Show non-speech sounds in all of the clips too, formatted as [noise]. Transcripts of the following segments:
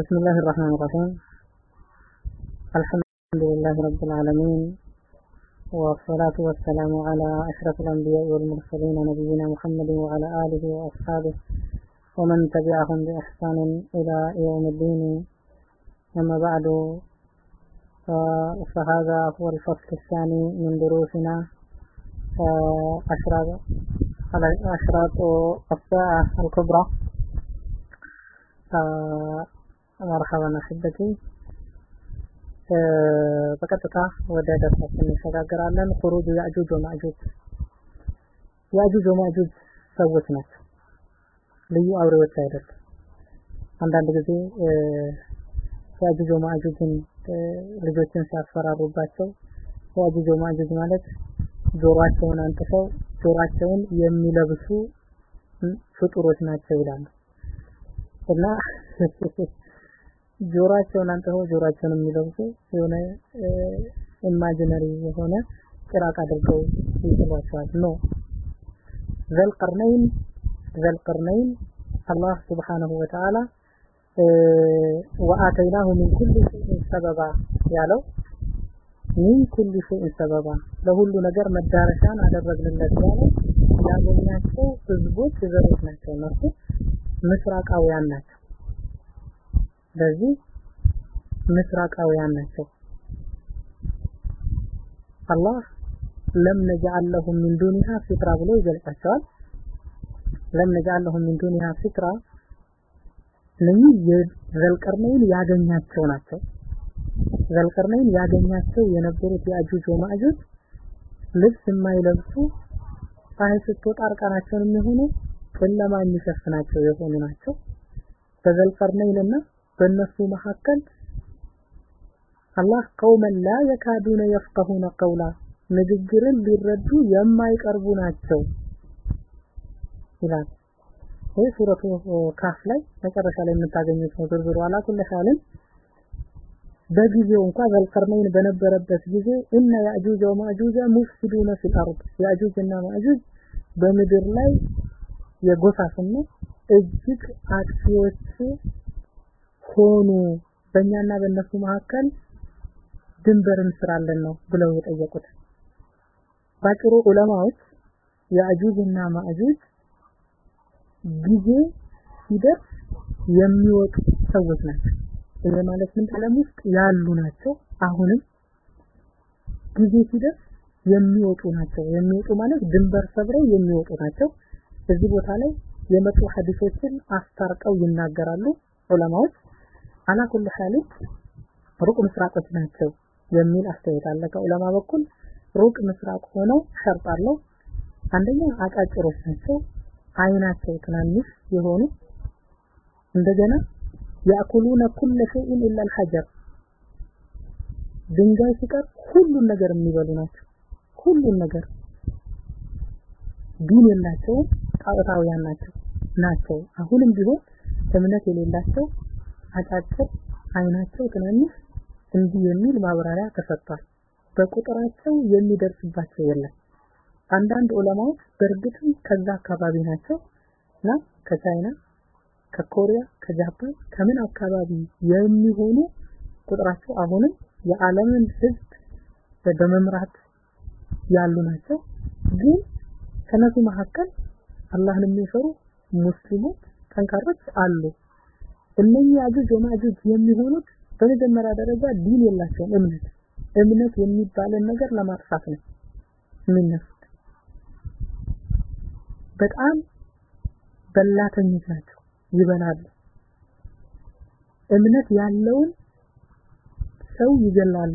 بسم الله الرحمن الرحيم. الحمد لله رب العالمين والصلاة والسلام على أشرف الأنبياء والمرسلين نبينا محمد وعلى آله وأصحابه ومن تبعهم بإحسان إلى يوم الدين. أما بعد فهذا هو الفصل الثاني من دروسنا. أشراط الساعة الكبرى. መርሐበን አሕበቲ በቀጥታ ወደ ደርሳችን እንሸጋገራለን። ኩሩጅ ያእጁጅ ወማእጁጅ ያእጁጅ ወማእጁጅ ሰዎች ናቸው። ልዩ አውሬዎች አይደሉም። አንዳንድ ጊዜ ያእጁጅ ወማእጁጅን ልጆችን ሲያስፈራሩባቸው ያእጁጅ ወማእጁጅ ማለት ጆሮአቸውን አንጥፈው ጆሮአቸውን የሚለብሱ ፍጡሮች ናቸው ይላሉ። እና [laughs] ጆሮአቸውን አንጥፈው ጆሮአቸውን የሚለብሱ የሆነ imaginary የሆነ ጭራቅ አድርገው ይጥሏቸዋል ኖ። ዘልቀርነይን ዘልቀርነይን አላህ سبحانه وتعالى وآتيناه من كل شيء سببا ያለው ሚን ኩል ሸይእን ሰበባ ለሁሉ ነገር መዳረሻን አደረግንለት ያለው ያገኛቸው ህዝቦች ዘሮች ናቸው። እነሱ ምስራቃውያን ናቸው ስለዚህ ምስራቃውያን ናቸው። አላህ ለም ነጅዐል ለሁም ሚን ዱኒሃ ፊትራ ብሎ ይገልጻቸዋል። ለም ነጅዐል ለሁም ሚን ዱኒሃ ፊትራ የዘልቀርነይን ያገኛቸው ናቸው ዘልቀርነይን ያገኛቸው የነበሩት የአጁጅ ወማእጁጅ ልብስ የማይለብሱ ፀሐይ ስትወጣ እርቃናቸውን የሚሆኑ ጨለማ የሚሸፍናቸው የሆኑ ናቸው በዘልቀርነይንና በእነሱ መካከል አላህ ቀውመን ላ የካዱነ የፍቀሁነ ቀውላ ንግግርን ሊረዱ የማይቀርቡ ናቸው ይላል። ይህ ሱረቱ ካፍ ላይ መጨረሻ ላይ የምታገኙት ነው። ዝርዝሩ على كل حال በጊዜው እንኳ ዘልቀርነይን በነበረበት ጊዜ እነ يأجوج ومأجوج مفسدون في الأرض ያእጁጅ እና ማእጁጅ በምድር ላይ የጎሳ ስሜት እጅግ አጥፊዎች ሆኑ በእኛና በእነሱ መካከል ድንበር እንስራለን ነው ብለው የጠየቁት። ባጭሩ ዑለማዎች የአጁጅና ማእጁጅ ጊዜ ሲደርስ የሚወጡ ሰዎች ናቸው። ይሄ ማለት ምን ዓለም ውስጥ ያሉ ናቸው? አሁንም ጊዜ ሲደርስ የሚወጡ ናቸው። የሚወጡ ማለት ድንበር ሰብረው የሚወጡ ናቸው። እዚህ ቦታ ላይ የመጡ ሐዲሶችን አስታርቀው ይናገራሉ ዑለማዎች አላ ኩል ሐል ሩቅ ምስራቆች ናቸው የሚል አስተያየት አለ። ከዑለማ በኩል ሩቅ ምስራቅ ሆነው ሸርጥ አለው። አንደኛ አጫጭሮች ናቸው። አይናቸው ትናንሽ የሆኑ እንደገና ያእኩሉነ ኩለ ሸይን ኢላ አልሐጀር ድንጋይ ሲቀር ሁሉን ነገር የሚበሉ ናቸው። ሁሉን ነገር ዲን የላቸውም ጣዖታውያን ናቸው ናቸው። አሁንም ቢሆን እምነት የሌላቸው አጫጭር አይናቸው ትናንሽ እንዲህ የሚል ማብራሪያ ተሰጥቷል። በቁጥራቸው የሚደርስባቸው የለም። አንዳንድ ዑለማዎች በእርግጥም ከዛ አካባቢ ናቸው። እና ከቻይና ከኮሪያ ከጃፓን ከምን አካባቢ የሚሆኑ ቁጥራቸው አሁንም የዓለምን ህዝብ በመምራት ያሉ ናቸው። ግን ከነሱ መካከል አላህን የሚፈሩ ሙስሊሞች ጠንካሮች አሉ እነኚህ አጁጅ ወማጁጅ የሚሆኑት በመጀመሪያ ደረጃ ዲን የላቸውም። እምነት እምነት የሚባልን ነገር ለማጥፋት ነው የሚነሱት። በጣም በላተኞች ናቸው ይበላሉ። እምነት ያለውን ሰው ይገላሉ።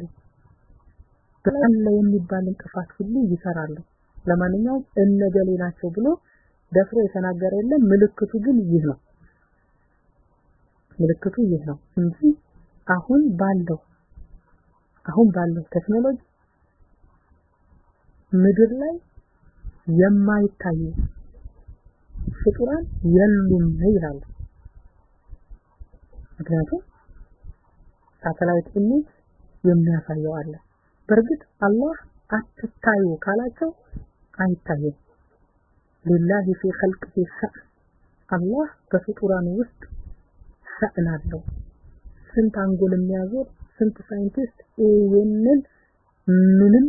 በአለ የሚባል እንቅፋት ሁሉ ይሰራሉ። ለማንኛውም እነገሌ ናቸው ብሎ ደፍሮ የተናገረ የለም። ምልክቱ ግን ይህ ነው ምልክቱ ይህ ነው እንጂ አሁን ባለው አሁን ባለው ቴክኖሎጂ ምድር ላይ የማይታዩ ፍጡራን የሉም ይላሉ። ምክንያቱም satellite image የሚያሳየው አለ። በእርግጥ አላህ አትታዩ ካላቸው አይታይም لله في خلقه شأن አላህ በፍጡራን ውስጥ شأن አለው ስንት አንጎል የሚያዞር ስንት ሳይንቲስት ይህንን ምንም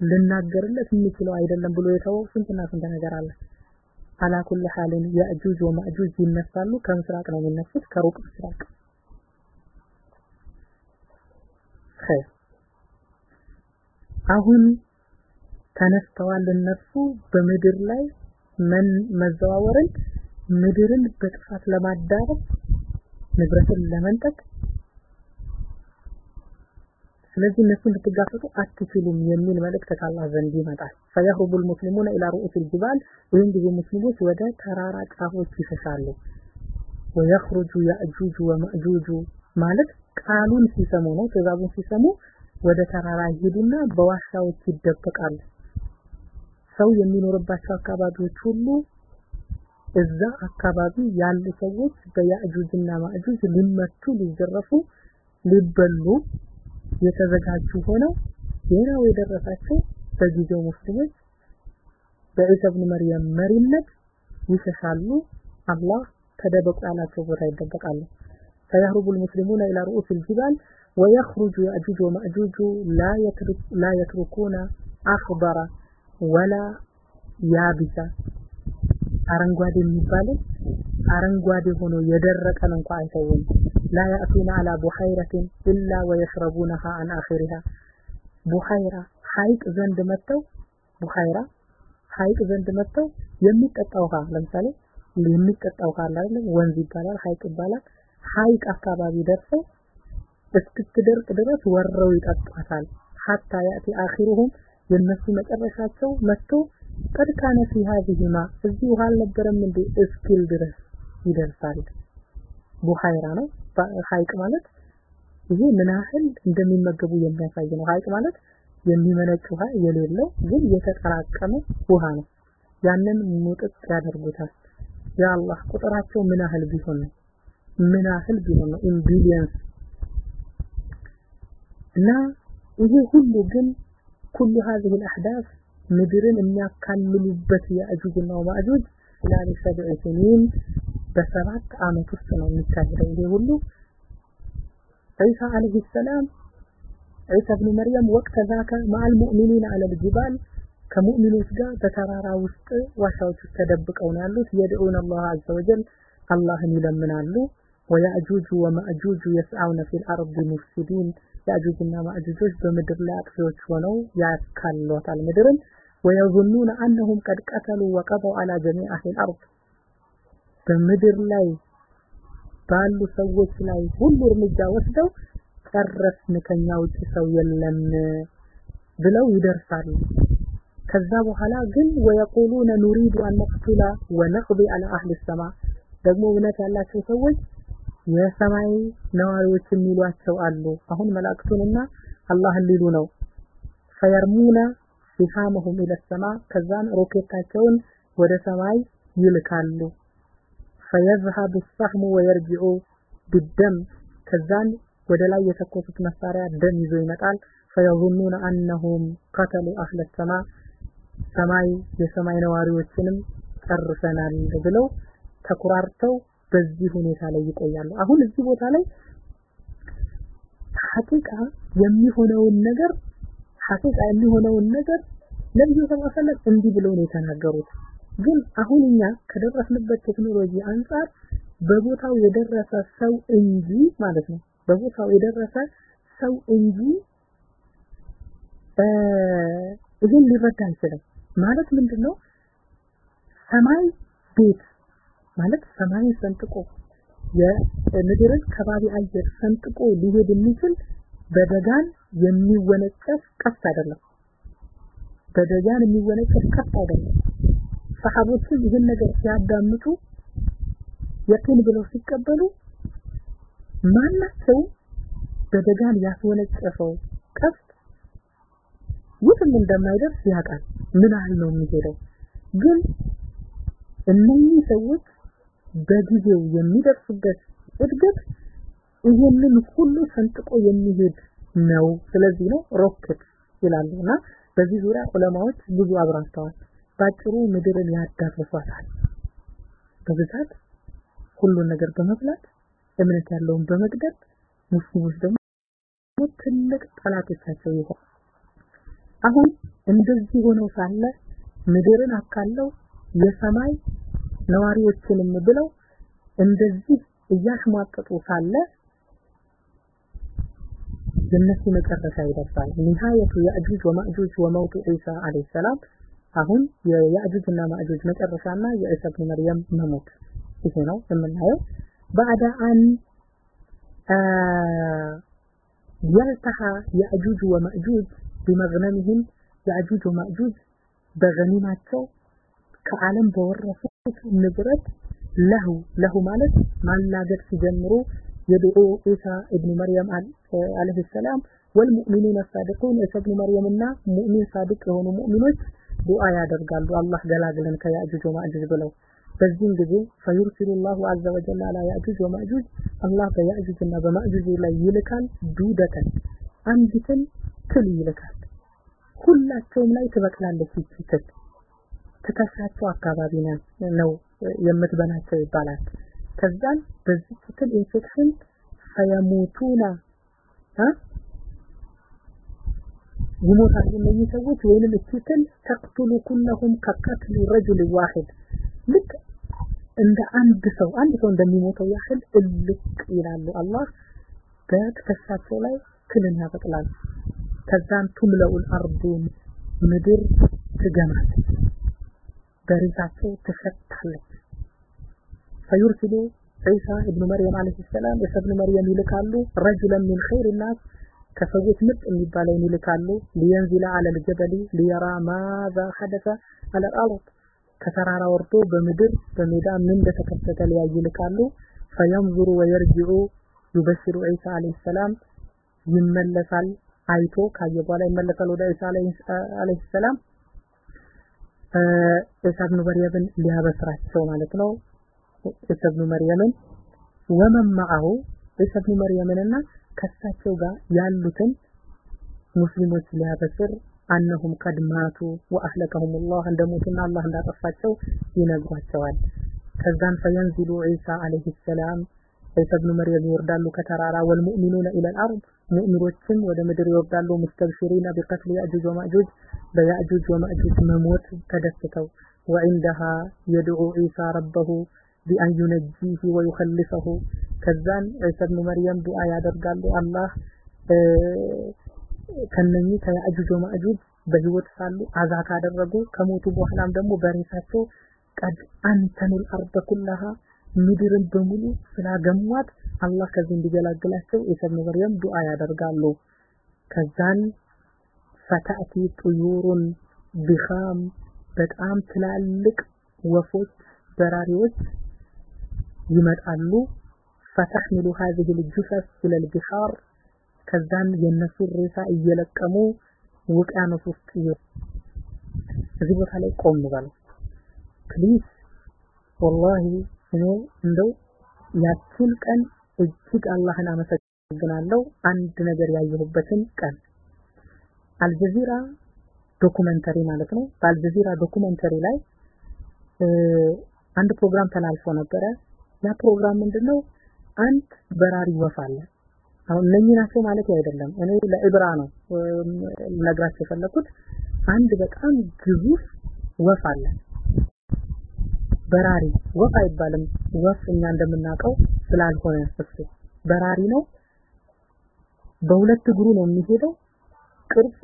ልናገርለት የሚችለው አይደለም ብሎ የተወው ስንትና ስንት ነገር አለ። على كل حال ያእጁጅ ወማእጁጅ ይነሳሉ። ከምስራቅ ነው የሚነሱት፣ ከሩቅ ምስራቅ። አሁን ተነስተዋል እነሱ በምድር ላይ መዘዋወርን ምድርን በጥፋት ለማዳረስ ንብረትን ለመንጠቅ ስለዚህ እነሱን ልትጋፈጡ አትችሉም የሚል መልእክት ከአላህ ዘንድ ይመጣል። ፈየህሩቡ ልሙስሊሙነ ኢላ ሩኡስ ልጅባል ይህን ጊዜ ሙስሊሞች ወደ ተራራ ጫፎች ይሸሻሉ። ወየኽሩጁ ያእጁጁ ወመእጁጁ ማለት ቃሉን ሲሰሙ ነው፣ ትእዛዙን ሲሰሙ ወደ ተራራ ይሄዱና በዋሻዎች ይደበቃሉ። ሰው የሚኖርባቸው አካባቢዎች ሁሉ እዛ አካባቢ ያሉ ሰዎች በያእጁጅና ማእጁጅ ሊመቱ፣ ሊዘረፉ፣ ሊበሉ የተዘጋጁ ሆነው ዜናው የደረሳቸው በጊዜው ሙስሊሞች በዒሳ ብን መርየም መሪነት ይሸሻሉ። አላህ ተደበቁ ያላቸው ቦታ ይደበቃሉ። فيهرب المسلمون إلى رؤوس الجبال ويخرج يأجوج ومأجوج لا يترك لا يتركون أخضر ولا ያቢሳ አረንጓዴ የሚባለው አረንጓዴ ሆኖ የደረቀን እንኳን አይተውም ላ ያእቱና አላ ቡሐይረትን ኢላ ወየሽረቡነሃ አን አኺሪሃ። ቡሐይራ ሐይቅ ዘንድ መጥተው ቡሐይራ ሐይቅ ዘንድ መጥተው የሚጠጣ ውሃ ለምሳሌ የሚጠጣ ውሃ አለ አይደል? ወንዝ ይባላል ሐይቅ ይባላል። ሐይቅ አካባቢ ደርሰው እስክትደርቅ ድረስ ወረው ይጠጣታል። ሐታ ያእቲ አኺሩሁም የነሱ መጨረሻቸው መጥቶ ቀድ ካነ ፊ ሀዚሂማ እዚህ ውሃ አልነበረም እንዴ እስኪል ድረስ ይደርሳል። ቡሃይራ ነው ሐይቅ ማለት ይሄ ምን ያህል እንደሚመገቡ የሚያሳይ ነው። ሐይቅ ማለት የሚመነጭ ውሃ የሌለው ግን የተጠራቀመ ውሃ ነው። ያንን ሙጥጥ ያደርጉታል። ያ አላህ ቁጥራቸው ምን ያህል ቢሆን ነው? ምን ያህል ቢሆን ነው? ኢን ቢሊየንስ እና ይሄ ሁሉ ግን ኩሉ هذه الاحداث ምድርን የሚያካልሉበት የእጁጅና ወማእጁጅ خلال سبع سنين በሰባት ዓመት ውስጥ ነው የሚካሄደው። ይሄ ሁሉ عيسى عليه السلام عيسى بن مريم وقتذاك مع المؤمنين على الجبال ከሙእሚኖች ጋር በተራራ ውስጥ ዋሻዎች ውስጥ ተደብቀው ነው ያሉት። يدعون الله عز وجل አላህን ይለምናሉ። ويأجوج ومأجوج يسعون في الأرض مفسدين ያእጁጅና ማእጁጆች በምድር ላይ አጥፊዎች ሆነው ያካልሏታል ምድርን ويظنون أنهم قد قتلوا وقضوا على جميع الأرض በምድር ላይ ባሉ ሰዎች ላይ ሁሉ እርምጃ ወስደው ጨረስን ከኛ ውጭ ሰው የለም ብለው ይደርሳሉ። ከዛ በኋላ ግን ወየቁሉነ ኑሪዱ አንነቅቱላ ወነቅቢ አላ አህል ሰማ ደግሞ እምነት ያላቸው ሰዎች የሰማይ ነዋሪዎች የሚሏቸው አሉ። አሁን መላእክቱንና አላህን ሊሉ ነው። ፈየርሙና ሲሃመሁም ኢለ ሰማ ከዛን ሮኬታቸውን ወደ ሰማይ ይልካሉ። ፈየዝሀቡ ሰህሙ ወየርጅዑ ቢደም ከዛን ወደ ላይ የተኮሱት መሳሪያ ደም ይዞ ይመጣል። ፈየظኑነ አነሁም ከተሉ አህለ ሰማ ሰማይ የሰማይ ነዋሪዎችንም ጨርሰናል ብለው ተኩራርተው በዚህ ሁኔታ ላይ ይቆያሉ። አሁን እዚህ ቦታ ላይ ሐቂቃ የሚሆነውን ነገር ሐቂቃ የሚሆነውን ነገር ነብዩ ሰለላሁ እንዲህ ብለው ነው የተናገሩት። ግን አሁን ከደረስንበት ቴክኖሎጂ አንጻር በቦታው የደረሰ ሰው እንጂ ማለት ነው በቦታው የደረሰ ሰው እንጂ ይህን ሊረዳ አይችልም። ማለት ምንድነው? ሰማይ ቤት ማለት ሰማይን ሰንጥቆ የምድርን ከባቢ አየር ሰንጥቆ ሊሄድ የሚችል በደጋን የሚወነጨፍ ቀስት አይደለም። በደጋን የሚወነጨፍ ቀስት አይደለም። ሰሃቦችም ይህን ነገር ሲያዳምጡ የቂን ብለው ሲቀበሉ ማናቸው በደጋን ያስወነጨፈው ቀስት የትም እንደማይደርስ ያውቃል። ምን ያህል ነው የሚሄደው? ግን እነኚህ ሰዎች በጊዜው የሚደርሱበት እድገት ይሄንን ሁሉ ሰንጥቆ የሚሄድ ነው። ስለዚህ ነው ሮኬት ይላሉ እና በዚህ ዙሪያ ዑለማዎች ብዙ አብራርተዋል። ባጭሩ ምድርን ያዳርሷታል። በብዛት ሁሉን ነገር በመብላት እምነት ያለውን በመግደል ሙስሊሞች ደግሞ ትልቅ ጠላቶቻቸው ይሆን አሁን እንደዚህ ሆነው ሳለ ምድርን አካለው የሰማይ ነዋሪዎችንም ብለው እንደዚህ እያሽሟጠጡ ሳለ የነሱ መጨረሻ ይደርሳል ኒሃየቱ ያእጁጅ ወማእጁጅ ወመውቱ ዒሳ አለይሂ ሰላም አሁን የያእጁጅና ማእጁጅ መጨረሻና የዒሳ ኢብኑ መርየም መሞት ይሄ ነው የምናየው ባዕዳ አን يلتحى يأجوج ومأجوج بمغنمهم يأجوج ومأجوج በገኒማቸው ከዓለም በወረሱት ንብረት ለሁ ለሁ ማለት ማላገድ ሲጀምሩ የድዑ ኢሳ እብን መርየም አለህ ሰላም ወልሙእሚኑን ሳድቁን ኢሳ እብን መርየምና ሙእሚን ሳድቅ የሆኑ ሙእሚኖች ዱዓ ያደርጋሉ። አላህ ገላግለን ከያእጁጅ ወማእጁጅ ብለው። በዚህም ጊዜ ፈዩርሲሉ ላሁ አዘ ወጀል አላ ያእጁጅ ወማእጁጅ አላህ በያእጁጅና በማእጁጅ ላይ ይልካል። دودة አንዲትን ትል ይልካል። ሁላቸውም ላይ ትበቅላለች ይቺ ትል። አካባቢ ነው የምትበናቸው ይባላል። ከዛን በዚች ትል ኢንፌክሽን ፈየሙቱና ይሞታሉ እነዚህ ሰዎች ወይንም እቺ ትል تقتل كلهم كقتل رجل واحد። ልክ እንደ አንድ ሰው አንድ ሰው እንደሚሞተው ያህል እልቅ ይላሉ አላህ። በትከሻቸው ላይ ትልን ያበቅላል ከዛም ቱምለኡል አርዱን ምድር ትገማለች በሬሳቸው ትሸታለች ፈዩርሲሉ ዒሳ ኢብኑ መርየም አለይሂ ሰላም ዒሳ ኢብኑ መርየም ይልካሉ። ረጁለን ሚን ኸይር ናስ ከሰዎች ምርጥ የሚባለውን ይልካሉ። ሊየንዚለ አለል ጀበሊ ሊየራ ማዛ ሐደሰ አለል አርድ ከተራራ ወርዶ በምድር በሜዳ ምን እንደተከሰተ ሊያይ ይልካሉ። ፈየንዙሩ ወየርጅዑ ዩበሽሩ ዒሳ አለይሂ ሰላም አይቶ ካየ በኋላ ይመለሳል ወደ ዒሳ አለይሂ ሰላም። ዒሳ ኢብኑ መርየምን ሊያበስራቸው ማለት ነው ዒሳ ብኑ መርየምን ወመን ማአሁ መርየምንና ከሳቸው ጋር ያሉትን ሙስሊሞች ሊያበስር أنهم قد ماتوا وأهلكهم الله እንደሞቱና አላህ እንዳጠፋቸው ይነግሯቸዋል። ከዛም فينزل عيسى عليه السلام عيسى مريم ይወርዳሉ ከተራራ والمؤمنون إلى الأرض ሙእሚኖችም ወደ ምድር ይወርዳሉ مستبشرين بقتل يأجوج ومأجوج በያእጁጅ ወማእጁጅ መሞት ተደስተው وعندها يدعو عيسى ربه بأن ينجيه ويخلصه ከዛን ዒሳ ብኑ መርየም ዱዓ ያደርጋሉ። አላህ ከነኚህ ከያእጁጅ ወማእጁጅ በህይወት ሳሉ አዛ ካደረጉ ከሞቱ በኋላም ደግሞ በሬሳቸው ቀድ አንተኑል አርደ ኩላሃ ምድርን በሙሉ ስላገሟት አላህ ከዚህ እንዲገላግላቸው ዒሳ ብኑ መርየም ዱዓ ያደርጋሉ። ከዛን ፈታእቲ ጥዩሩን ቢኻም በጣም ትላልቅ ወፎች በራሪዎች ይመጣሉ فتحمل هذه الجثث إلى البحار ከዛን የነሱ ሬሳ እየለቀሙ ውቅያኖስ ውስጥ እዚህ ቦታ ላይ ቆም በሉ ፕሊዝ ወላሂ እኔ እንደው ያችን ቀን እጅግ አላህን አመሰግናለሁ አንድ ነገር ያየሁበትን ቀን አልጀዚራ ዶኩመንተሪ ማለት ነው በአልጀዚራ ዶኩመንተሪ ላይ አንድ ፕሮግራም ተላልፎ ነበረ ያ ፕሮግራም ምንድነው? አንድ በራሪ ወፍ አለ። አሁን እነኚህ ናቸው ማለት አይደለም። እኔ ለ عبرة ነው ልነግራችሁ የፈለኩት። አንድ በጣም ግዙፍ ወፍ አለ። በራሪ ወፍ አይባልም። ወፍ እኛ እንደምናውቀው ስላልሆነ እሱ በራሪ ነው። በሁለት እግሩ ነው የሚሄደው። ቅርጹ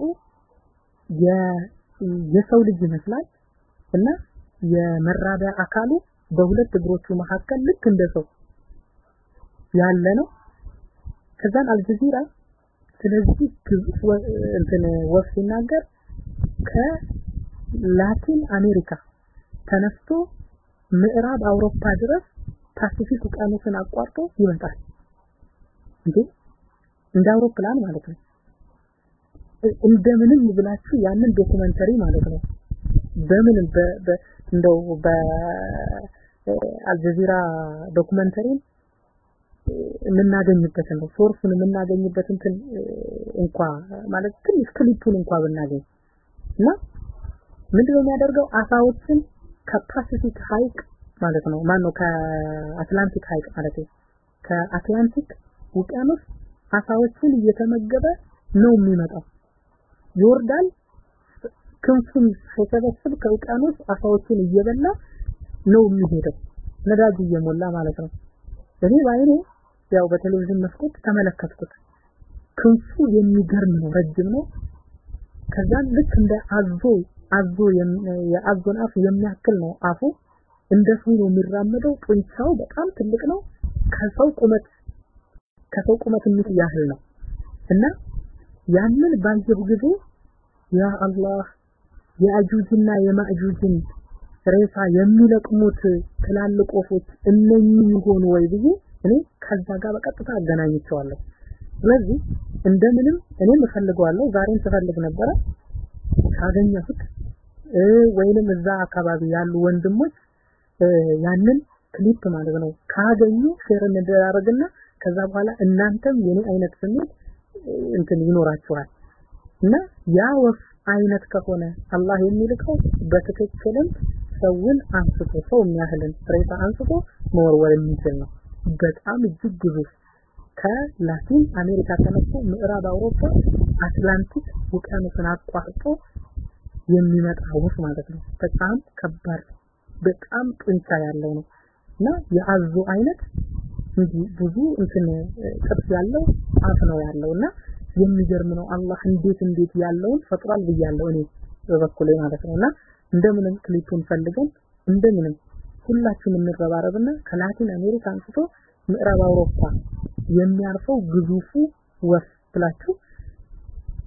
የሰው ልጅ ይመስላል። እና የመራቢያ አካሉ በሁለት እግሮቹ መካከል ልክ እንደ ሰው ያለ ነው። ከዛን አልጀዚራ ስለዚህ ግዙፍ እንትን ወፍ ሲናገር ከላቲን አሜሪካ ተነስቶ ምዕራብ አውሮፓ ድረስ ፓሲፊክ ውቅያኖስን አቋርጦ ይመጣል። እንዴ! እንደ አውሮፕላን ማለት ነው። እንደምንም ብላችሁ ያንን documentary ማለት ነው። በምን እንደው በአልጀዚራ documentary የምናገኝበትን ነው source ኡን የምናገኝበት እንትን እንኳ ማለት ትንሽ ክሊፑን እንኳ ብናገኝ እና ምንድነው የሚያደርገው? አሳዎችን ከፓሲፊክ ሀይቅ ማለት ነው። ማን ነው ከአትላንቲክ ሀይቅ ማለት ነው። ከአትላንቲክ ውቅያኖስ አሳዎችን እየተመገበ ነው የሚመጣው። ይወርዳል ክንፉን ሲሰበስብ ከውቅያኖስ አሳዎችን እየበላ ነው የሚሄደው። ነዳጅ እየሞላ ማለት ነው። እኔ ባይኔ ያው በቴሌቪዥን መስኮት ተመለከትኩት። ክንፉ የሚገርም ነው ረጅም ነው። ከዛ ልክ እንደ አዞ አዞ የአዞን አፍ የሚያክል ነው አፉ። እንደ ሰው ነው የሚራመደው። ጡንቻው በጣም ትልቅ ነው። ከሰው ቁመት ከሰው ቁመት ያህል ነው። እና ያንን ባየሁ ጊዜ ያ አላህ የአጁጅና የማእጁጅን ሬሳ የሚለቅሙት ትላልቅ ወፎች እነኚህ ይሆኑ ወይ ብዬ እኔ ከዛ ጋር በቀጥታ አገናኝቸዋለሁ ስለዚህ እንደምንም እኔም እፈልገዋለሁ ዛሬም ስፈልግ ነበረ ካገኘሁት። ወይንም እዛ አካባቢ ያሉ ወንድሞች ያንን ክሊፕ ማለት ነው ካገኙ share እንደራረግና ከዛ በኋላ እናንተም የኔ አይነት ስሜት እንትን ይኖራችኋል። እና ያ ወፍ አይነት ከሆነ አላህ የሚልከው በትክክልም ሰውን አንስቶ ሰው የሚያህልን ሬሳ አንስቶ መወርወር የሚችል ነው። በጣም እጅግ ግዙፍ። ከላቲን አሜሪካ ተነስቶ ምዕራብ አውሮፓ አትላንቲክ ውቅያኖስን አቋርጦ የሚመጣ ወፍ ማለት ነው። በጣም ከባድ በጣም ጡንቻ ያለው ነው። እና የአዞ አይነት ብዙ እንትን ቅርጽ ያለው አፍ ነው ያለው። እና የሚገርም ነው። አላህ እንዴት እንዴት ያለውን ፈጥሯል ብያለሁ እኔ በበኩሌ ማለት ነውና እንደምንም ክሊፑን ፈልገን እንደምንም ሁላችንም እንረባረብና ከላቲን አሜሪካ አንስቶ ምዕራብ አውሮፓ የሚያርፈው ግዙፉ ወፍ ብላችሁ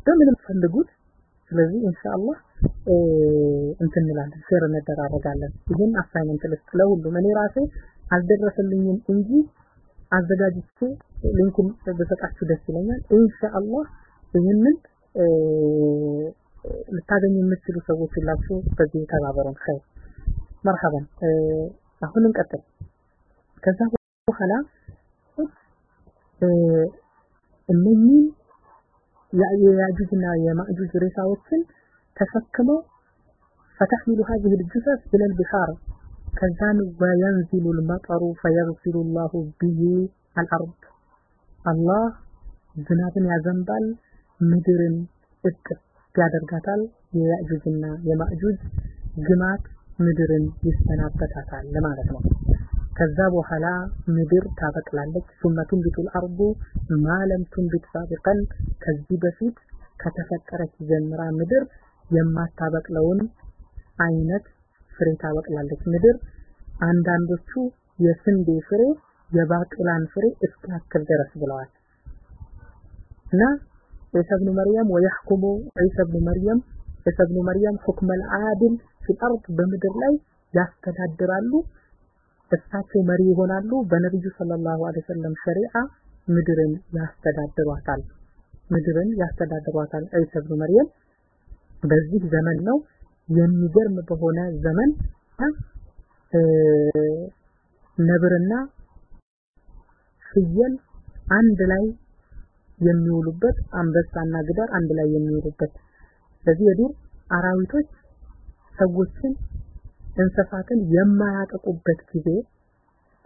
በምንም ፈልጉት። ስለዚህ ኢንሻአላህ እንትን እንላለን share እንደራረጋለን። ይህን assignment ልስጥ ለሁሉም። እኔ ራሴ አልደረሰልኝም እንጂ አዘጋጅቼ link ኡም በሰጣችሁ ደስ ይለኛል። ኢንሻአላህ ይህንን ልታገኙ የምትችሉ ሰዎች ሁላችሁ በዚህ ተባበሩን። ኸይር መርሐበን። አሁን እንቀጥል። ከዛ በኋላ እነኚህን የያጁጅና የማእጁጅ ሬሳዎችን ተሸክመው ፈተሕሚሉ ሀዚህ ልጁሰስ ብለል ቢሓር كذان وينزل المطر فيغسل الله به الأرض الله ዝናብን ያዘንባል ምድርን እጥፍ ያደርጋታል የያጁጅና የማእጁጅ ግማት ምድርን ይሰናበታታል ለማለት ነው ከዛ በኋላ ምድር ታበቅላለች ثم تنبت الأرض ما لم تنبت سابقا ከዚህ በፊት ከተፈጠረች ጀምራ ምድር የማታበቅለውን አይነት ፍሬ ታበቅላለች ምድር አንዳንዶቹ የስንዴ ፍሬ የባቅላን ፍሬ እስኪያክል ድረስ ብለዋል። እና ዒሳ መርየም ويحكم عيسى بن مريم عيسى بن مريم حكم العدل في الأرض በምድር ላይ ያስተዳድራሉ እሳቸው መሪ ይሆናሉ በነቢዩ صلى الله عليه وسلم ሸሪዓ ምድርን ያስተዳድሯታል ምድርን ያስተዳድሯታል ዒሳ ብኑ መርየም። በዚህ ዘመን ነው የሚገርም በሆነ ዘመን ነብርና ፍየል አንድ ላይ የሚውሉበት አንበሳና ግዳር አንድ ላይ የሚውሉበት ስለዚህ የዱር አራዊቶች ሰዎችን እንስሳትን የማያጠቁበት ጊዜ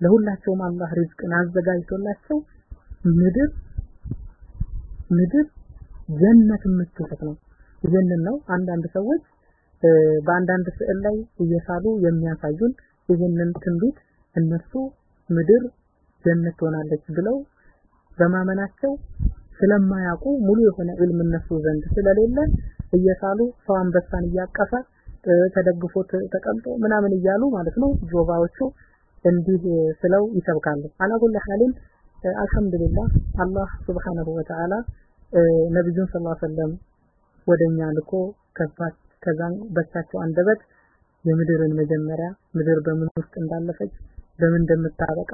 ለሁላቸውም አላህ ሪዝቅን አዘጋጅቶላቸው ምድር ምድር ጀነት የምትሆን ነው። ይህንን ነው አንዳንድ ሰዎች በአንዳንድ ስዕል ላይ እየሳሉ የሚያሳዩን ይህንን ትንቢት እነሱ ምድር ጀነት ትሆናለች ብለው በማመናቸው ስለማያውቁ ሙሉ የሆነ ኢልም እነሱ ዘንድ ስለሌለ እየሳሉ ሰው አንበሳን እያቀፈ ተደግፎ ተቀምጦ ምናምን እያሉ ማለት ነው ጆባዎቹ እንዲህ ስለው ይሰብካሉ። አላኩል ሐሊን አልহামዱሊላህ አላህ Wa Ta'ala ነብዩን ሰለላሁ ዐለይሂ ወሰለም ወደኛ ልኮ ከፋት ከዛን በሳቸው አንደበት የምድርን መጀመሪያ ምድር በምን ውስጥ እንዳለፈች በምን እንደምታበቃ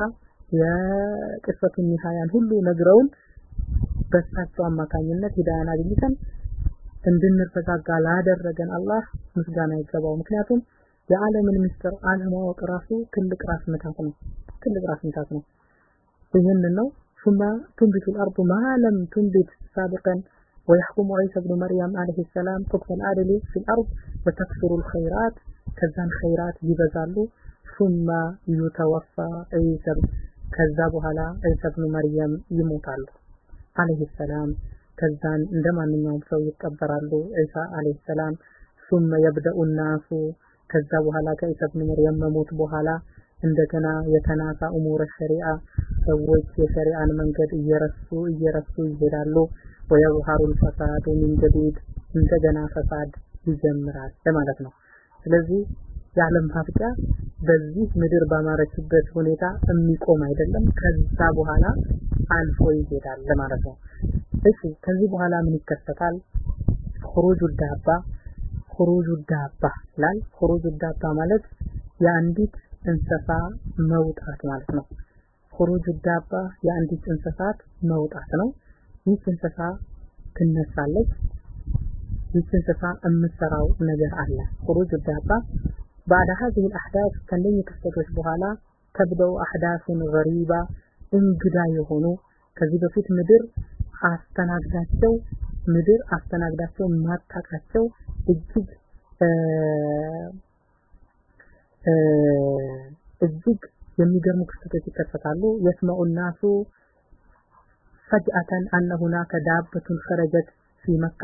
የቅጽበቱን ኒሃያን ሁሉ ነግረውን በሳቸው አማካኝነት ሂዳያን አግኝተን እንድንረጋጋ ላደረገን አላህ ምስጋና ይገባው ምክንያቱም የዓለምን ምስጢር አለማወቅ ራሱ ትልቅ ራስ ምታት ነው ትልቅ ራስ ምታት ነው ይህን ነው ثم تنبت الأرض ما لم تنبت سابقا ويحكم عيسى بن مريم عليه السلام حكم العدل في الأرض وتكثر الخيرات ከዛን ኸይራት ይበዛሉ። ثم يتوفى عيسى ከዛ በኋላ ዒሳ ብኑ መርያም ይሞታሉ عليه السلام። ከዛን እንደ ማንኛውም ሰው ይቀበራሉ ዒሳ عليه السلام። ሱመ የብደኡ ናሱ ከዛ በኋላ ከኢሳ ብኑ መርያም መሞት በኋላ እንደገና የተናሳ ኡሙረ ሸሪዓ ሰዎች የሸሪዓን መንገድ እየረሱ እየረሱ ይሄዳሉ። ወየዝሀሩል ፈሳዱ ሚን እንደገና ፈሳድ ይጀምራል ለማለት ነው። ስለዚህ የዓለም ማብቂያ በዚህ ምድር ባማረችበት ሁኔታ የሚቆም አይደለም። ከዛ በኋላ አልፎ ይሄዳል ለማለት ነው። እሺ ከዚህ በኋላ ምን ይከሰታል? ሁሩጁ ዳባ ሁሩጁ ዳባ ላይ ሁሩጁ ዳባ ማለት የአንዲት እንስሳ መውጣት ማለት ነው። ሁሩጁ ዳባ የአንዲት እንስሳት መውጣት ነው። ይህች እንስሳ ትነሳለች። ይህች እንስሳ የምትሰራው ነገር አለ። ኹሩጅ ዳባ ባዕድ ሀዚህ አህዳት ከእነኚህ ክስተቶች በኋላ ተብደው አህዳቱን ገሪባ እንግዳ የሆኑ ከዚህ በፊት ምድር አስተናግዳቸው ምድር አስተናግዳቸው ማታቃቸው እጅግ እጅግ የሚገርሙ ክስተቶች ይከሰታሉ። የስመኡ ናሱ ፈጅአተን አነ ሁናከ ዳበቱን ፈረጀት ፊ መካ።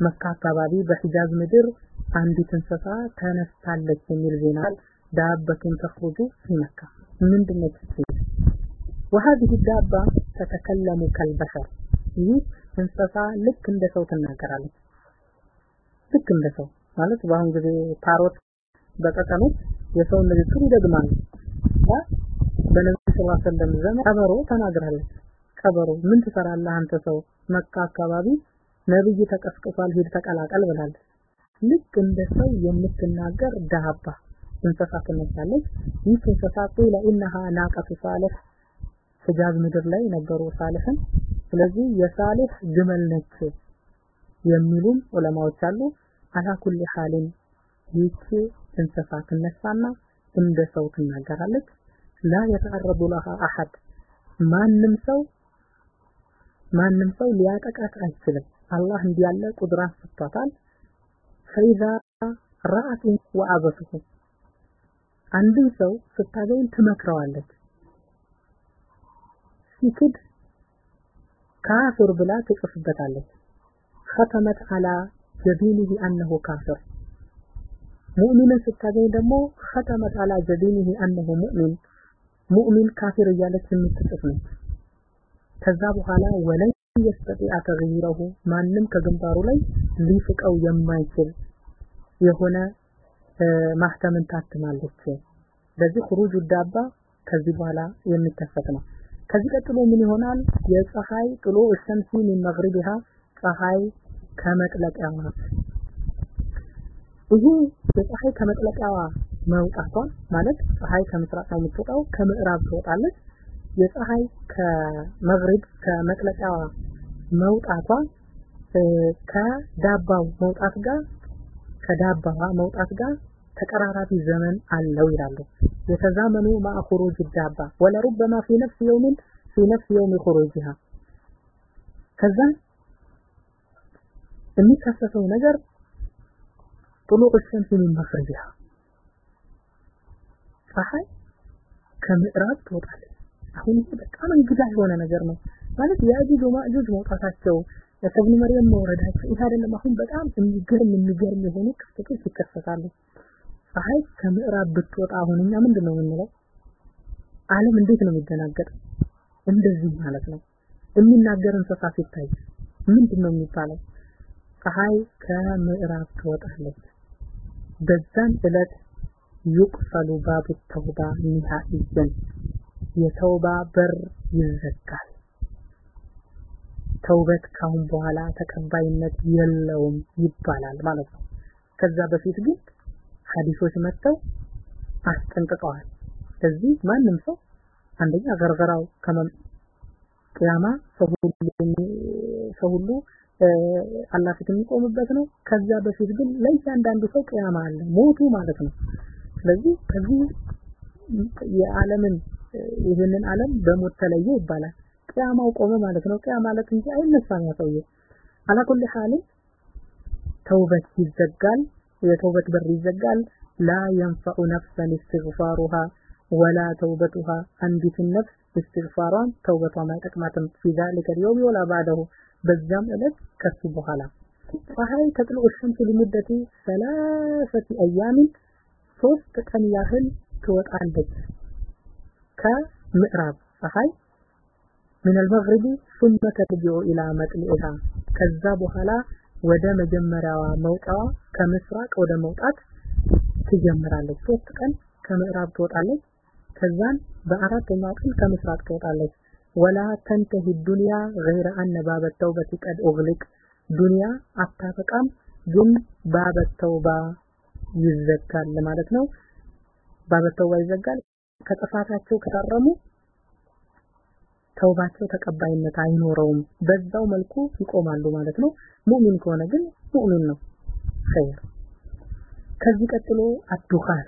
መካ አካባቢ በሂጃዝ ምድር አንዲት እንስሳ ተነስታለች የሚል ዜና ዳበቱን ተخرج ፊ መካ። ምንድነች وهذه الدابة تتكلم كالبشر ይህ እንስሳ ልክ እንደ ሰው ትናገራለች። ልክ እንደ ሰው ማለት በአሁን ጊዜ ፓሮት በቀቀኖች የሰውን ንግግር ይደግማሉ በነቢ ስ ሰለም ዘመን ቀበሮ ተናግራለች። ቀበሮ ምን ትሰራለህ አንተ ሰው? መካ አካባቢ ነብይ ተቀስቅሷል ሂድ ተቀላቀል ብላለች ልክ እንደ ሰው የምትናገር ዳባ እንስሳ ትመስላለች። ይህ እንስሳ ቂለ ኢነሃ ናቀቱ ሳልህ ሂጃዝ ምድር ላይ ነበሩ ሳልህን። ስለዚህ የሳልህ ግመል ነች የሚሉም ዑለማዎች አሉ። አላ ኩሊ ሐሊን ይቺ እንስሳ ትነሳና እንደ ሰው ትናገራለች። ላ የተዓረዱ ለሃ አሐድ ማንም ሰው ማንም ሰው ሊያጠቃት አይችልም። አላህ እንዲህ ያለ ቁድራ ሰጥቷታል። ፈኢዛ ረአት ወአበሱሁ አንድን ሰው ስታገኝ ትመክረዋለች። ሲክድ ካፍር ብላ ትጽፍበታለች። ከተመት አላ ጀቢኒህ አነሁ ካፍር ሙእሚንን ስታገኝ ደግሞ ከተመት አላ ጀቢኒህ አነሁ ሙእሚን ሙእሚን ካፊር እያለች የምትጽፍ ነች። ከዛ በኋላ ወለን የስተጢ አተግይረሁ ማንም ከግንባሩ ላይ ሊፍቀው የማይችል የሆነ ማህተምን ታትማለች። በዚህ ሁሩጁ ዳባ ከዚህ በኋላ የሚከሰት ነው። ከዚህ ቀጥሎ ምን ይሆናል? የፀሐይ ጥሎ ሸምሲ ሚን ፀሐይ ከመጥለቂያዋ ይሄ የፀሐይ ከመጥለቂያዋ መውጣቷ ማለት ፀሐይ ከምስራቅ ነው የምትወጣው፣ ከምዕራብ ትወጣለች። የፀሐይ ከመግሪብ ከመጥለቂያዋ መውጣቷ ከዳባው መውጣት ጋር ከዳባዋ መውጣት ጋር ተቀራራቢ ዘመን አለው ይላሉ። የተዛመኑ ማእኹሩጅ ዳባ ወለሩበማ ፊ ነፍስ የውምን ፊ ነፍስ የውም ኹሩጅሃ ከዛ የሚከሰተው ነገር ጥሉዕ ሸምስ ሚን መኽሪጅሃ ፀሐይ ከምዕራብ ትወጣለች። አሁን በጣም እንግዳ የሆነ ነገር ነው። ማለት የአጁጅ ወማጁጅ መውጣታቸው የሰብኒ መርየም መውረዳቸው ይህ አይደለም። አሁን በጣም የሚገርም የሚገርም የሆኑ ክስተቶች ይከሰታሉ። ፀሐይ ከምዕራብ ብትወጣ አሁን እኛ ምንድን ነው የምንለው? ዓለም እንዴት ነው የሚደናገጠው? እንደዚህ ማለት ነው። የሚናገር እንስሳ ሲታይ ምንድን ነው የሚባለው? ፀሐይ ከምዕራብ ትወጣለች። በዛን ዕለት ዩቅፈሉ ባቡ ተውባ ኒሃኢየን የተውባ በር ይዘጋል። ተውበት ካሁን በኋላ ተቀባይነት የለውም ይባላል ማለት ነው። ከዛ በፊት ግን ሐዲሶች መጥተው አስጠንቅቀዋል። ስለዚህ ማንም ሰው አንደኛ ገርገራው ከመም ቅያማ ሰው ሁሉ አላህ ፊት የሚቆምበት ነው። ከዛ በፊት ግን ለእያንዳንዱ ሰው ቅያማ አለ ሞቱ ማለት ነው። ስለዚህ ከዚህ የዓለምን ይህንን ዓለም በሞት ተለየ ይባላል። ቅያማው ቆመ ማለት ነው። ቅያ ማለት እንጂ አይነሳም ያሰውየ አላኩል ሐል ተውበት ይዘጋል። የተውበት በር ይዘጋል። ላ ينفع ነፍሰን استغفارها ولا توبتها አንዲትን ነፍስ እስትግፋሯን ተውበቷን አይጠቅማትም في ذلك اليوم ولا بعده ዕለት ከሱ በኋላ ፀሐይ ተጥልቁ الشمس لمدة ثلاثة أيام ሶስት ቀን ያህል ትወጣለች ከምዕራብ ፀሐይ من المغرب ثم ترجع إلى مطلعها ከዛ በኋላ ወደ መጀመሪያዋ መውጫዋ ከምስራቅ ወደ መውጣት ትጀምራለች ሶስት ቀን ከምዕራብ ትወጣለች ከዛን በአራተኛው ቀን ከምስራቅ ትወጣለች ወላ ተንተሂ ዱንያ ገይረ አነ ባበ ተውበት ቀድ ኡግሊቅ ዱንያ አታበቃም ግን ባበ ተውባ ይዘጋል ማለት ነው ባበ ተውባ ይዘጋል ከጥፋታቸው ከታረሙ ተውባቸው ተቀባይነት አይኖረውም። በዛው መልኩ ይቆማሉ ማለት ነው። ሙእሚን ከሆነ ግን ሙእሚን ነው። ኸይር። ከዚህ ቀጥሎ አዱኻን።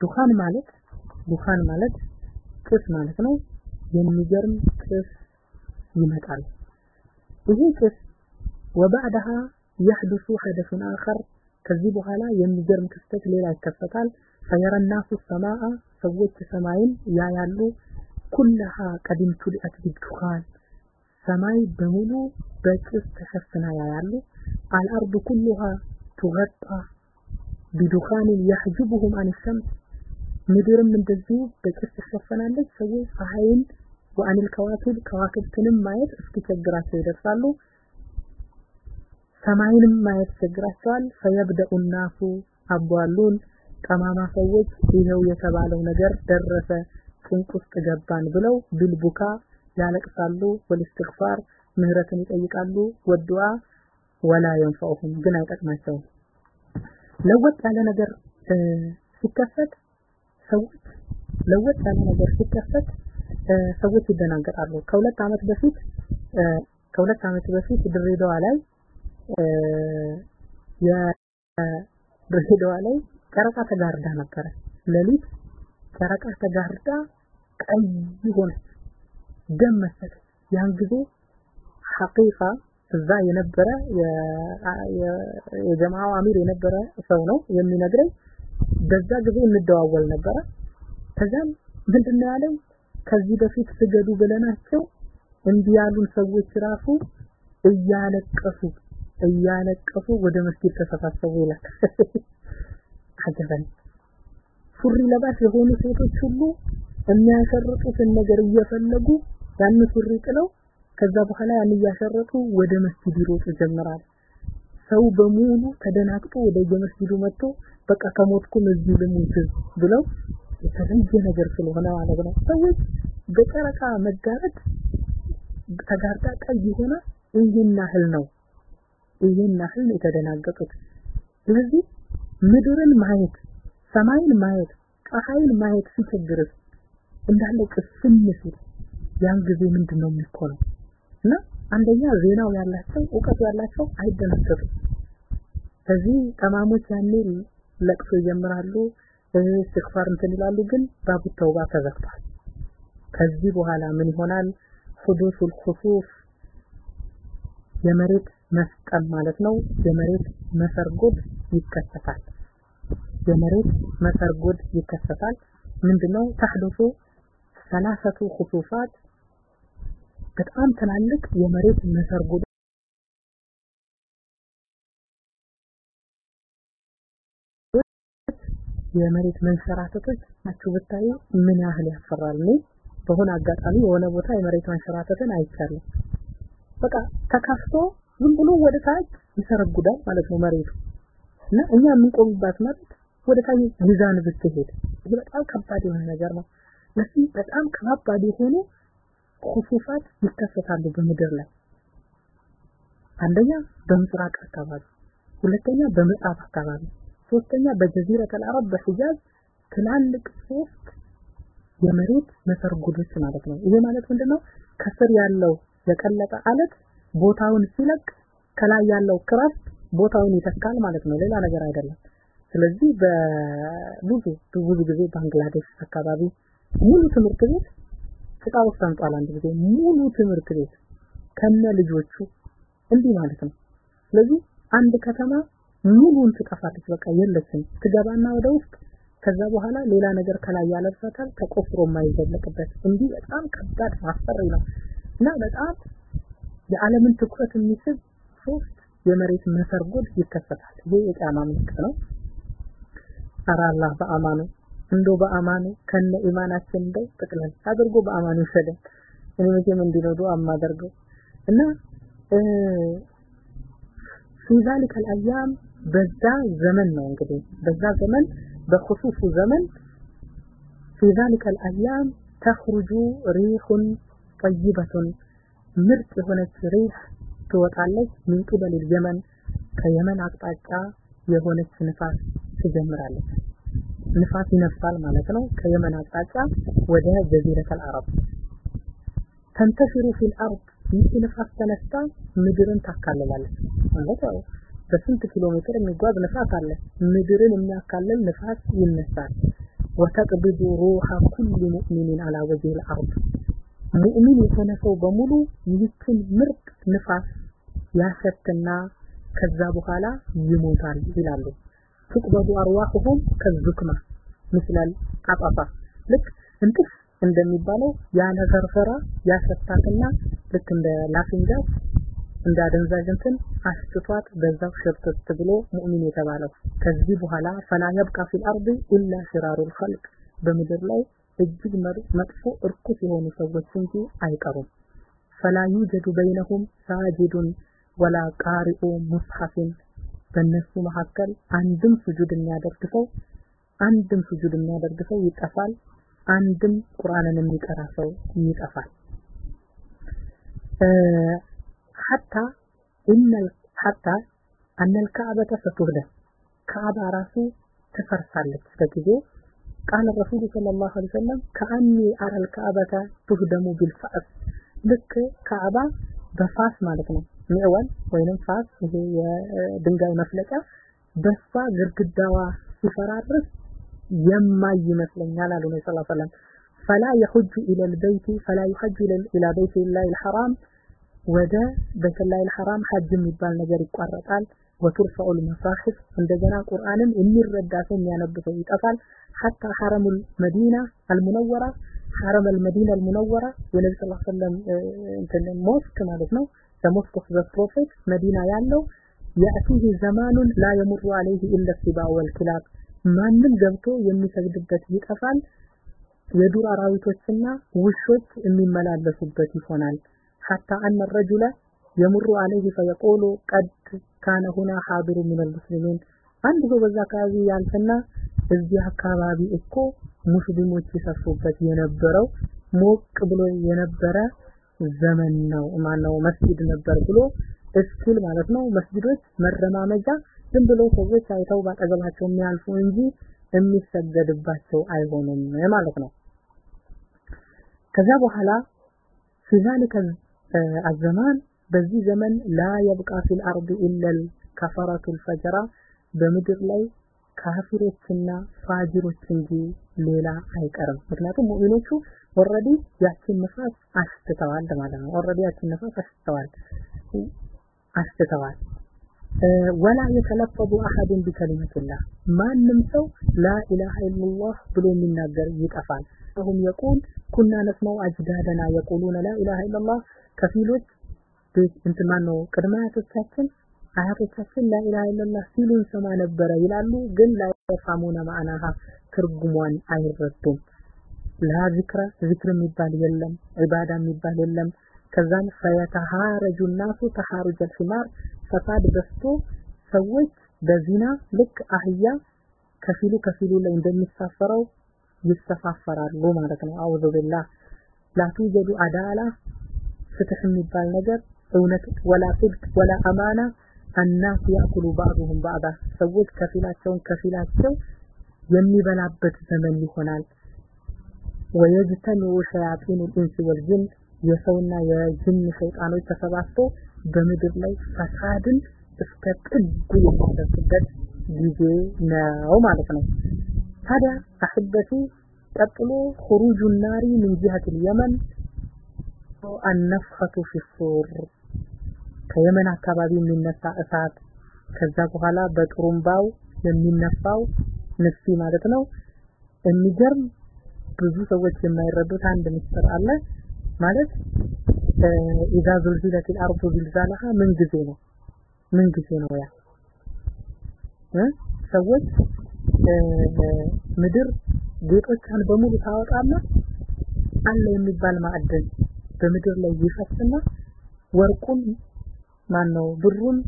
ዱኻን ማለት ዱኻን ማለት ጭስ ማለት ነው። የሚገርም ጭስ ይመጣል። ይሄ ጭስ ወባዕድሃ ያህድሱ ሐደሱን አኸር። ከዚህ በኋላ የሚገርም ክስተት ሌላ ይከሰታል ፈየረ ናሱ ሰማአ ሰዎች ሰማይን ያያሉ። كلها قد ملئت بدخان ሰማይ በሙሉ በጭስ ተሸፍና ያያሉ። الأرض كلها تغطى بدخان يحجبهم عن الشمس። ምድርም እንደዚሁ በጭስ ትሸፈናለች ሰዎች ፀሐይን وعن الكواكب ከዋክብትንም ማየት እስኪቸግራቸው ይደርሳሉ። ሰማይንም ማየት ይቸግራቸዋል። فيبدأ الناس አቧሉን ጠማማ ሰዎች ይኸው የተባለው ነገር ደረሰ ጭንቅ ውስጥ ገባን ብለው ቢልቡካ ያለቅሳሉ ወልስትግፋር ምህረትን ይጠይቃሉ ወዱዓ ወላ የንፈዑሁም ግን አይጠቅማቸውም። ለወጥ ያለ ነገር ሲከሰት ሰዎች ለወጥ ያለ ነገር ሲከሰት ሰዎች ይደናገጣሉ። ከሁለት አመት በፊት ከሁለት አመት በፊት ድሬዳዋ ላይ የድሬዳዋ ላይ ጨረቃ ተጋርዳ ነበረ። ሌሊት ጨረቃ ተጋርዳ ቀይ ሆነች ደም መሰለች ያን ጊዜ ሐቂቃ እዛ የነበረ የጀማዓው አሚር የነበረ ሰው ነው የሚነግረኝ። በዛ ጊዜ እንደዋወል ነበረ። ከዛም ምንድነው ያለኝ? ከዚህ በፊት ስገዱ ብለናቸው እንዲህ ያሉን ሰዎች ራሱ እያለቀሱ እያለቀሱ ወደ መስጊድ ተሰባሰቡ ይላል [laughs] አጀበን ሱሪ ለባሽ የሆኑ ሴቶች ሁሉ የሚያሸርጡትን ነገር እየፈለጉ ያን ሱሪ ጥለው ከዛ በኋላ ያን እያሸረጡ ወደ መስጊድ ይሮጡ ጀመራል ሰው በሙሉ ተደናግጦ ወደ የመስጊዱ መጥቶ በቃ ከሞትኩም እዚህ ልሙት ብለው የተለየ ነገር ስለሆነ ማለት ነው። ሰዎች በጨረቃ መጋረድ ተጋርዳ ቀይ ሆነ ይህን ያህል ነው ይህን ያህል የተደናገጡት። ስለዚህ ምድርን ማየት ሰማይን ማየት ፀሐይን ማየት ሲቸግርስ እንዳለ ቅስም ሲል ያን ጊዜ ምንድነው የሚኮነው እና አንደኛ ዜናው ያላቸው እውቀቱ ያላቸው አይደናገጡም ስለዚህ ጠማሞች ያኔ ለቅሶ ይጀምራሉ እስትግፋር እንትን ይላሉ ግን ባቡ ተውባ ተዘግቷል። ከዚህ በኋላ ምን ይሆናል? ሁዱሱል ኹሱፍ የመሬት መስጠም ማለት ነው። የመሬት መሰርጎድ ይከሰታል። የመሬት መሰርጎድ ይከሰታል። ምንድነው ተሐደሱ ሰላሰቱ ኹሱፋት በጣም ትላልቅ የመሬት መሰርጎድ የመሬት መንሸራተቶች ናችሁ ብታዩ ምን ያህል ያፈራል። እኔ በሆነ አጋጣሚ የሆነ ቦታ የመሬት መንሸራተትን አይቻለሁ። በቃ ተካፍቶ ዝም ብሎ ወደ ታች ይሰረጉዳል ማለት ነው መሬቱ። እና እኛ የምንቆምባት መሬት ወደ ታች ሚዛን ብትሄድ ይህ በጣም ከባድ የሆነ ነገር ነው። ለዚህ በጣም ከባድ የሆኑ ኹሱፋት ይከሰታሉ በምድር ላይ። አንደኛ በምስራቅ አካባቢ ሁለተኛ በምዕራብ አካባቢ ሶስተኛ በጀዚረት አልአረብ በሂጃዝ ትላልቅ ሶስት የመሬት መሰርጉዶች ማለት ነው። ይሄ ማለት ምንድነው? ከስር ያለው የቀለጠ አለት ቦታውን ሲለቅ ከላይ ያለው ክራፍት ቦታውን ይተካል ማለት ነው። ሌላ ነገር አይደለም። ስለዚህ በብዙ ብዙ ጊዜ ባንግላዴሽ አካባቢ ሙሉ ትምህርት ቤት ጭቃ ውስጥ አንጧል አንድ ጊዜ ሙሉ ትምህርት ቤት ከነ ልጆቹ እንዲህ ማለት ነው። ስለዚህ አንድ ከተማ ሙሉን ትጠፋለች በቃ የለችም። ትገባና ወደ ውስጥ ከዛ በኋላ ሌላ ነገር ከላይ ያለብሳታል ተቆፍሮ የማይዘለቅበት። እንዲህ በጣም ከባድ አስፈሪ ነው። እና በጣም የዓለምን ትኩረት የሚስብ ሶስት የመሬት መሰርጎድ ይከፈታል ይሄ የቂያማ ምልክት ነው። ኧረ አላህ በአማኑ እንደው በአማኑ ከነ ኢማናችን እንደው ጥቅልል አድርጎ በአማኑ ይሸደን። እኔ መቼም እንዲህ ነው እና ፊ ዛሊከ አልአያም በዛ ዘመን ነው እንግዲህ በዛ ዘመን በخصوص ዘመን ፊ ዛሊከ አልአያም ተخرج ريح طيبة ምርጥ የሆነች ሪህ ትወጣለች። ምን ቅበል የመን ከየመን አቅጣጫ የሆነች ንፋስ ትጀምራለች። ንፋስ ይነፍሳል ማለት ነው። ከየመን አቅጣጫ ወደ ጀዚረተል አረብ። تنتشر في الأرض ይህ ንፋስ ተነስታ ምድርን ታካልላለች ማለት ያው በስንት ኪሎ ሜትር የሚጓዝ ንፋስ አለ። ምድርን የሚያካልል ንፋስ ይነሳል። وتقبض روح كل مؤمن على وجه الأرض ሙእሚን የሆነ በሙሉ ይህችን ምርጥ ንፋስ ያሸትና ከዛ በኋላ ይሞታል ይላሉ። ትቅበዱ አርዋሁሁም ከዝክማ ምስላል አጣፋ ልክ እንጥፍ እንደሚባለው ያለ ፈርፈራ ያሸታትና ልክ እንደ ላፊንጋስ እንደ አደንዛዥ እንትን በዛው ሽርትት ብሎ ሙእሚን የተባለው። ከዚህ በኋላ ፈላ የብቃ ፊል አርድ ኢላ ሽራሩል ኸልቅ በምድር ላይ እጅግ መጥፎ እርኩስ የሆኑ ሰዎች እንጂ አይቀሩም። ፈላ ዩጀዱ በይነሁም ሳጅዱን ولا قارئ مصحف በእነሱ መካከል አንድም ስጁድ የሚያደርግ ሰው አንድም ስጁድ የሚያደርግ ሰው ይጠፋል አንድም ቁርአንን የሚቀራ ሰው ይጠፋል። حتى إن حتى أن الكعبة ستهدم ከዕባ ራሱ ትፈርሳለች በጊዜው قال رسول صلى الله عليه وسلم كأني أرى الكعبة تهدم بالفأس ልክ ከዕባ በፋስ ማለት ነው። معول ወይንም ፋስ ይሄ የድንጋይ መፍለጫ በሷ ግድግዳዋ ሲፈራርስ የማይ ይመስለኛል አሉ ነብዩ صلى الله عليه وسلم። فلا يحج إلى البيت فلا يحج إلى بيت الله الحرام ወደ በይተላሂ ልሐራም ሐጅ የሚባል ነገር ይቋረጣል። وترفع المصاحف እንደገና ቁርአንን የሚረዳ ሰው የሚያነብ ሰው ይጠፋል حتى حرم المدينة المنورة حرم المدينة المنورة የነቢ ስ ሰለም እንትን mosque ማለት ነው። በ mosque of the prophet መዲና ያለው يأتيه زمان لا يمر عليه إلا السباع والكلاب ማንም ገብቶ የሚሰግድበት ይጠፋል። የዱር አራዊቶችና ውሾች የሚመላለሱበት ይሆናል። حتى أن الرجل يمر عليه فيقول قد كان هنا حاضر من المسلمين አንድ ሰው በዛ አካባቢ ያልፍና እዚህ አካባቢ እኮ ሙስሊሞች ይሰፍሩበት የነበረው ሞቅ ብሎ የነበረ ዘመን ነው ማነው መስጊድ ነበር ብሎ እስኪል ማለት ነው መስጊዶች መረማመጃ ዝም ብሎ ሰዎች አይተው ባጠገባቸው የሚያልፉ እንጂ የሚሰገድባቸው አይሆኑም ማለት ነው ከዛ በኋላ في ذلك الزمان በዚህ ዘመን ላ የብቃ ፊል አርድ ኢለል ከፈረቱል ፈጀራ በምድር ላይ ካፊሮችና ፋጅሮች እንጂ ሌላ አይቀርም። ምክንያቱም ሙእሚኖቹ already ያችን ንፋስ አሽትተዋል ማለት ነው። already ያችን ንፋስ አሽትተዋል። አሽትተዋል። ولا يتلفظ أحد بكلمة الله ማንም ሰው لا إله إلا الله ብሎ የሚናገር ይጠፋል። هم يقول ኩና ነስማው አጅዳደና የቁሉነ ላ ኢላሃ ኢላላህ ከፊሎች እንትን ማን ነው ቅድመ አያቶቻችን ላ ኢላሃ ኢላላህ ሲሉ እንሰማ ነበረ ይላሉ ግን ላ የፋሙነ ማዕናሃ ትርጉሟን አይረዱም። ላ ዚክረ ዚክር የሚባል የለም ዒባዳ የሚባል የለም። ከዛን ፈየተሃረጁ ናሱ ተሃሩጀ ልሒማር ፈሳድ በስቶ ሰዎች በዚና ልክ አህያ ከፊሉ ከፊሉ ላይ እንደሚሳፈረው ይሰፋፈራሉ ማለት ነው። አውዙ ቢላህ። ላቱጀዱ አዳላ ፍትህ የሚባል ነገር እውነት ወላ ጽድቅ ወላ አማና አናሱ ያኩሉ ባዕዱሁም ባዕዳ ሰዎች ከፊላቸውን ከፊላቸው የሚበላበት ዘመን ይሆናል። ወየጅተሚዑ ሸያጢኑ ልኢንስ ወልጅን የሰውና የጅን ሸይጣኖች ተሰባስበው በምድር ላይ ፈሳድን እስከ ጥጉ የሚደርስበት ጊዜ ነው ማለት ነው። ታዲያ አሕበቲ ቀጥሎ ሁሩጁ ናሪ ምን ጂሀት ልየመን አነፍኸቱ ፊ ሱር ከየመን አካባቢ የሚነሳ እሳት ከዛ በኋላ በጥሩምባው የሚነፋው ንፊ ማለት ነው። የሚገርም ብዙ ሰዎች የማይረዱት አንድ ምስጢር አለ። ማለት إذا زلزلت الأرض زلزالها ምን ጊዜ ነው? ምን ጊዜ ነው ያ ሰዎች ምድር ጌጦቿን በሙሉ ታወጣና አለ የሚባል ማዕድን በምድር ላይ ይፈስና ወርቁን ማን ነው ብሩን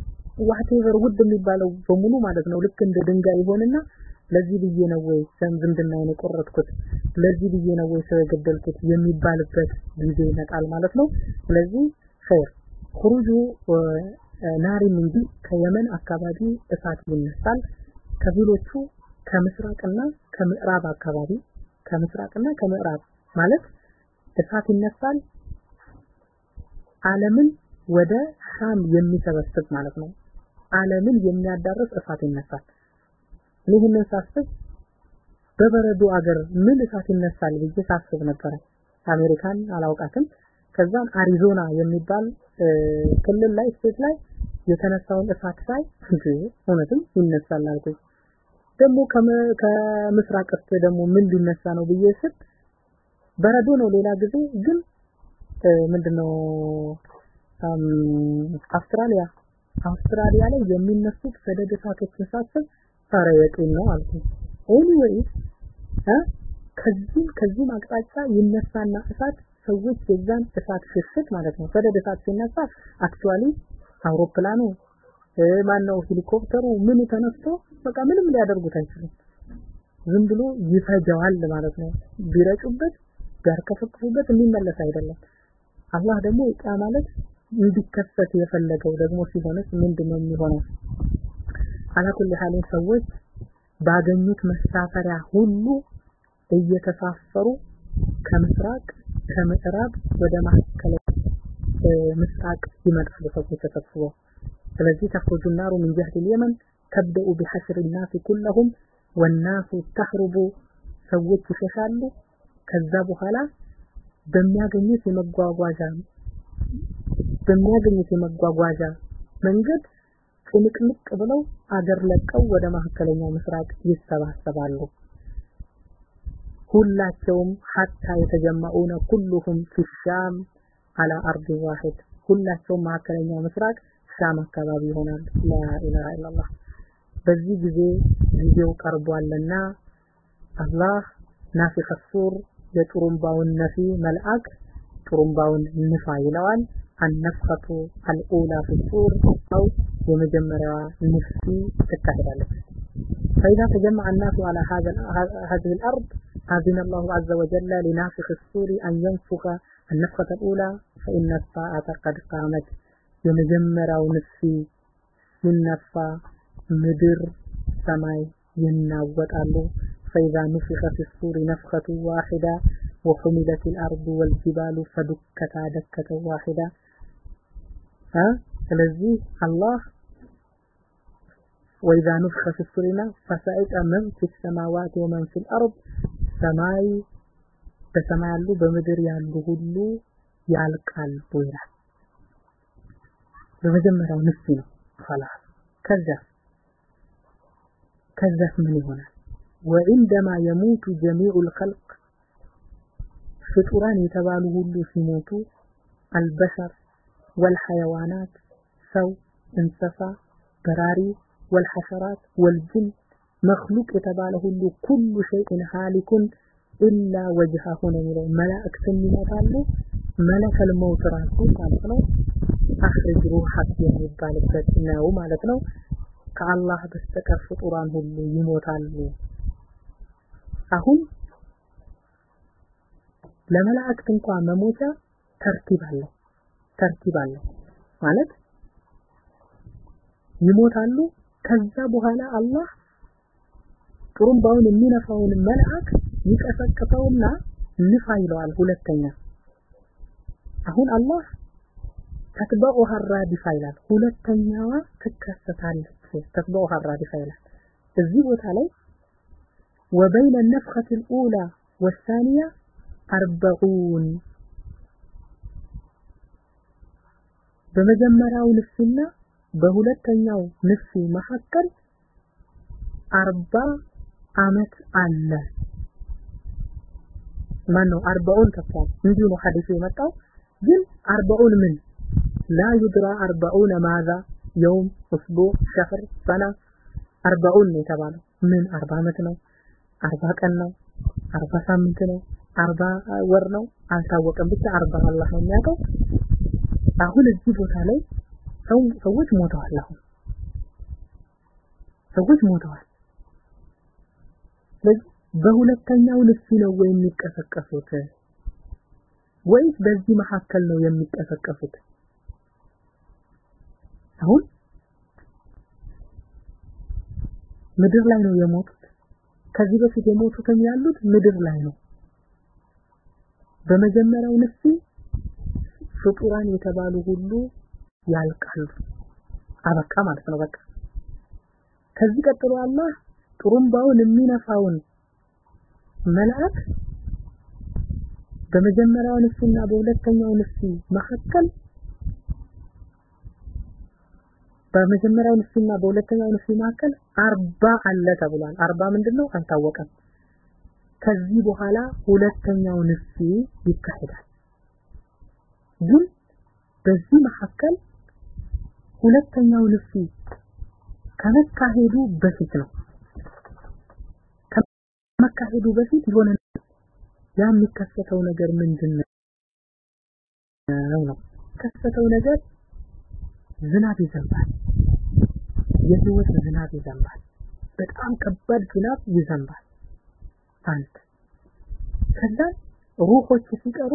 whatever ውድ የሚባለው በሙሉ ማለት ነው ልክ እንደ ድንጋይ ይሆንና ለዚህ ብዬ ነው ወይ ሰም ዝምድናዬን የቆረጥኩት? ለዚህ ብዬ ነው ወይ ሰው የሚባልበት ጊዜ ይመጣል ማለት ነው። ስለዚህ ኸይር ሁሩጁ ናሪን እንጂ ከየመን አካባቢ እሳት ይነሳል። ከፊሎቹ ከምስራቅና ከምዕራብ አካባቢ ከምስራቅና ከምዕራብ ማለት እሳት ይነሳል። ዓለምን ወደ ሻም የሚሰበስብ ማለት ነው። ዓለምን የሚያዳርስ እሳት ይነሳል። ይህንን ሳስብ በበረዶ አገር ምን እሳት ይነሳል ብዬ ሳስብ ነበረ። አሜሪካን አላውቃትም። ከዛም አሪዞና የሚባል ክልል ላይ ስቴት ላይ የተነሳውን እሳት ሳይ እውነትም ይነሳል አልኩኝ። ደግሞ ከምስራቅ እስከ ደግሞ ምን ሊነሳ ነው ብዬ ስል በረዶ ነው ሌላ ጊዜ ግን ምንድነው አውስትራሊያ። አውስትራሊያ ላይ የሚነሱት ሰደድ እሳቶችን ሳስብ ኧረ የቂን ነው አልኩኝ anyways ከዚህም ከዚህም አቅጣጫ ይነሳና እሳት ሰዎች የዛን እሳት ሽሽት ማለት ነው። ሰደድ እሳት ሲነሳ actually አውሮፕላኑ ማነው ሄሊኮፕተሩ ምን ተነስቶ በቃ ምንም ሊያደርጉት አይችሉም። ዝም ብሎ ይፈጀዋል ማለት ነው። ቢረጩበት ቢያርከፈክፉበት የሚመለስ አይደለም። አላህ ደግሞ ያ ማለት እንዲከሰት የፈለገው ደግሞ ሲሆንስ ምንድነው የሚሆነው? አላኩል ሐል ሰዎች ባገኙት መሳፈሪያ ሁሉ እየተሳፈሩ ከምስራቅ ከምዕራብ ወደ ማዕከላዊ ምስራቅ ይመጣሉ ሰዎች ተሰብስበው። ስለዚህ ተፍሩጁ ናሩ ምን ጀህድ የመን ተብደኡ ቢሐሽር ናስ ኩለሁም ወናሱ ተህሩቡ ሰዎች ይሸሻሉ። ከዛ በኋላ በሚያገኙት የመጓጓዣ በሚያገኙት የመጓጓዣ መንገድ ጭንቅንቅ ብለው አገር ለቀው ወደ መካከለኛው ምስራቅ ይሰባሰባሉ። ሁላቸውም ሐታ የተጀመዑነ ኩሉሁም ፊሻም አላ አርድ ዋሂድ። ሁላቸውም መካከለኛው ምስራቅ ሻም አካባቢ ይሆናል። ላኢላሃ ኢላላህ በዚህ ጊዜ ጊዜው ቀርቧልና አላህ ናፊኸ ሱር የጥሩምባውን ነፊ መልአክ ጥሩምባውን ንፋ ይለዋል አነፍኸቱ አልኡላ ፍሱር አው የመጀመሪያዋ ንፍሲ ትካሄዳለች فإذا تجمع الناس على هذا هذه الأرض أذن الله عز وجل لنافخ السور أن ينفخ النفخة الأولى فإن الساعة قد قامت የመጀመሪያው ንፍሲ ሲነፋ ምድር ሰማይ ይናወጣሉ فإذا نفخ في الصور نفخة واحدة وحملت الأرض والجبال فدكتا دكة واحدة ها ስለዚህ አላህ وإذا نفخ في الصور فسائق من في السماوات ومن في الأرض ሰማይ በሰማይ ያሉ በምድር ያሉ ሁሉ ያልቃሉ ይላል በመጀመሪያው ንፍስ ነው خلاص ከዛ ከዛስ ምን ይሆናል وعندما يموت جميع الخلق ፍጡራን የተባሉ ሁሉ ሲሞቱ አልበሸር ወልሐይዋናት ሰው፣ እንስሳ፣ በራሪ ወልሐሸራት ወልጅን መክሉቅ የተባለ ሁሉ ኩሉ ሸይን ሀሊኩን ኢላ ወጅሃሁ ነው የሚለው። መላእክትም ይሞታሉ። መለከል መውት ራሱ ማለት ነው አፍሪጅ ሩሐት የሚባልበት ነው ማለት ነው። ከአላህ በስተቀር ፍጡራን ሁሉ ይሞታሉ። አሁን ለመላእክት እንኳን መሞቻ ተርቲብ አለው። ተርቲብ አለው ማለት ይሞታሉ ከዛ በኋላ አላህ ጥሩምባውን የሚነፋውን መልአክ ይቀሰቅሰውና ንፋ ይለዋል ሁለተኛ አሁን አላህ ተትበኡሃ ራዲፋ ይላል ሁለተኛዋ ትከሰታለች ተትበኡሃ ራዲፋ ይላል እዚህ ቦታ ላይ وبين النفخة الأولى والثانية أربعون በመጀመሪያው ንፍስና በሁለተኛው ንፍስ መካከል አርባ አመት አለ። ማን ነው አርባውን እንዲሁ ነው ሐዲሱ የመጣው። ግን አርባውን ምን? ላ ዩድራ አርባውን ማዛ የውም እስቡዕ ሸህር ሰና። አርባውን ነው የተባለው። ምን? አርባ ዓመት ነው። አርባ ቀን ነው። አርባ ሳምንት ነው። አርባ ወር ነው። አልታወቀም። ብቻ አርባ አላህ ነው የሚያውቀው አሁን እዚህ ቦታ ላይ ሰው ሰዎች ሞተዋል አሁን። ሰዎች ሞተዋል። ስለዚህ በሁለተኛው ንፍሲ ነው ወይ የሚቀሰቀሱት? ወይስ በዚህ መካከል ነው የሚቀሰቀሱት? አሁን ምድር ላይ ነው የሞቱት። ከዚህ በፊት የሞቱትም ያሉት ምድር ላይ ነው። በመጀመሪያው ንፍሲ ፍጡራን የተባሉ ሁሉ ያልቃሉ። አበቃ ማለት ነው በቃ። ከዚህ ቀጥሎ አላህ ጥሩምባውን የሚነፋውን መልአክ በመጀመሪያው ንፍስና በሁለተኛው ንፍስ መካከል በመጀመሪያው ንፍስና በሁለተኛው ንፍስ መካከል አርባ አለ ተብሏል። አርባ ምንድነው? አልታወቀም። ከዚህ በኋላ ሁለተኛው ንፍስ ይካሄዳል ግን በዚህ መካከል ሁለተኛው ንፍስ ከመካሄዱ በፊት ነው። ከመካሄዱ በፊት የሆነ ያ የሚከሰተው ነገር ምንድነው? ነው ከሰተው ነገር ዝናብ ይዘንባል። የህይወት ዝናብ ይዘንባል። በጣም ከባድ ዝናብ ይዘንባል። አንድ ከዛ ሩሆች ሲቀሩ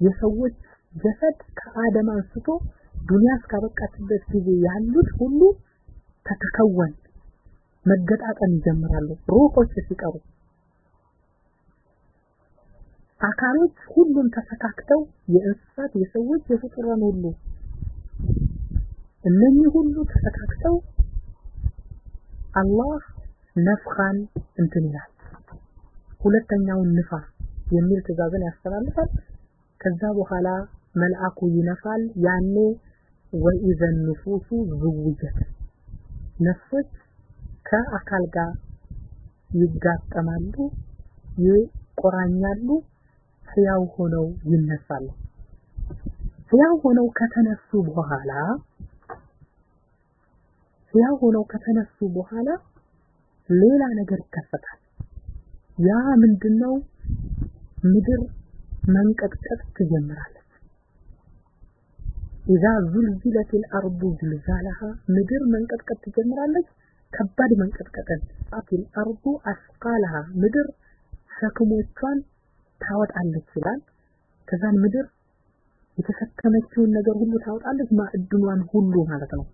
የሰዎች ጀሰድ ከአደም አንስቶ ዱንያ እስካበቃችበት ጊዜ ያሉት ሁሉ ተተከወን መገጣጠም ይጀምራሉ ሩሆች ሲቀሩ። አካሎች ሁሉም ተፈካክተው የእንስሳት የሰዎች የፍጡራን ሁሉ እነኚህ ሁሉ ተፈካክተው አላህ ነፍኻን እንትን ይላል። ሁለተኛውን ንፋ የሚል ትእዛዝን ያስተላልፋል። ከዛ በኋላ መልአኩ ይነፋል። ያኔ ወኢዘን ንፉሱ ዝውጀት ነፍሶች ከአካል ጋር ይጋጠማሉ ይቆራኛሉ ህያው ሆነው ይነሳሉ። ህያው ሆነው ከተነሱ በኋላ ህያው ሆነው ከተነሱ በኋላ ሌላ ነገር ይከሰታል ያ ምንድነው? ምድር መንቀጥቀጥ ትጀምራለች ኢዛ ዙልዚለት አልአርዱ ዝልዛላሃ ምድር መንቀጥቀጥ ትጀምራለች ከባድ መንቀጥቀጥን አቲል አርዱ አስቃልሃ ምድር ሸክሞቿን ታወጣለች ይላል። ከዛን ምድር የተሸከመችውን ነገር ሁሉ ታወጣለች ማዕድኗን ሁሉ ማለት ነው።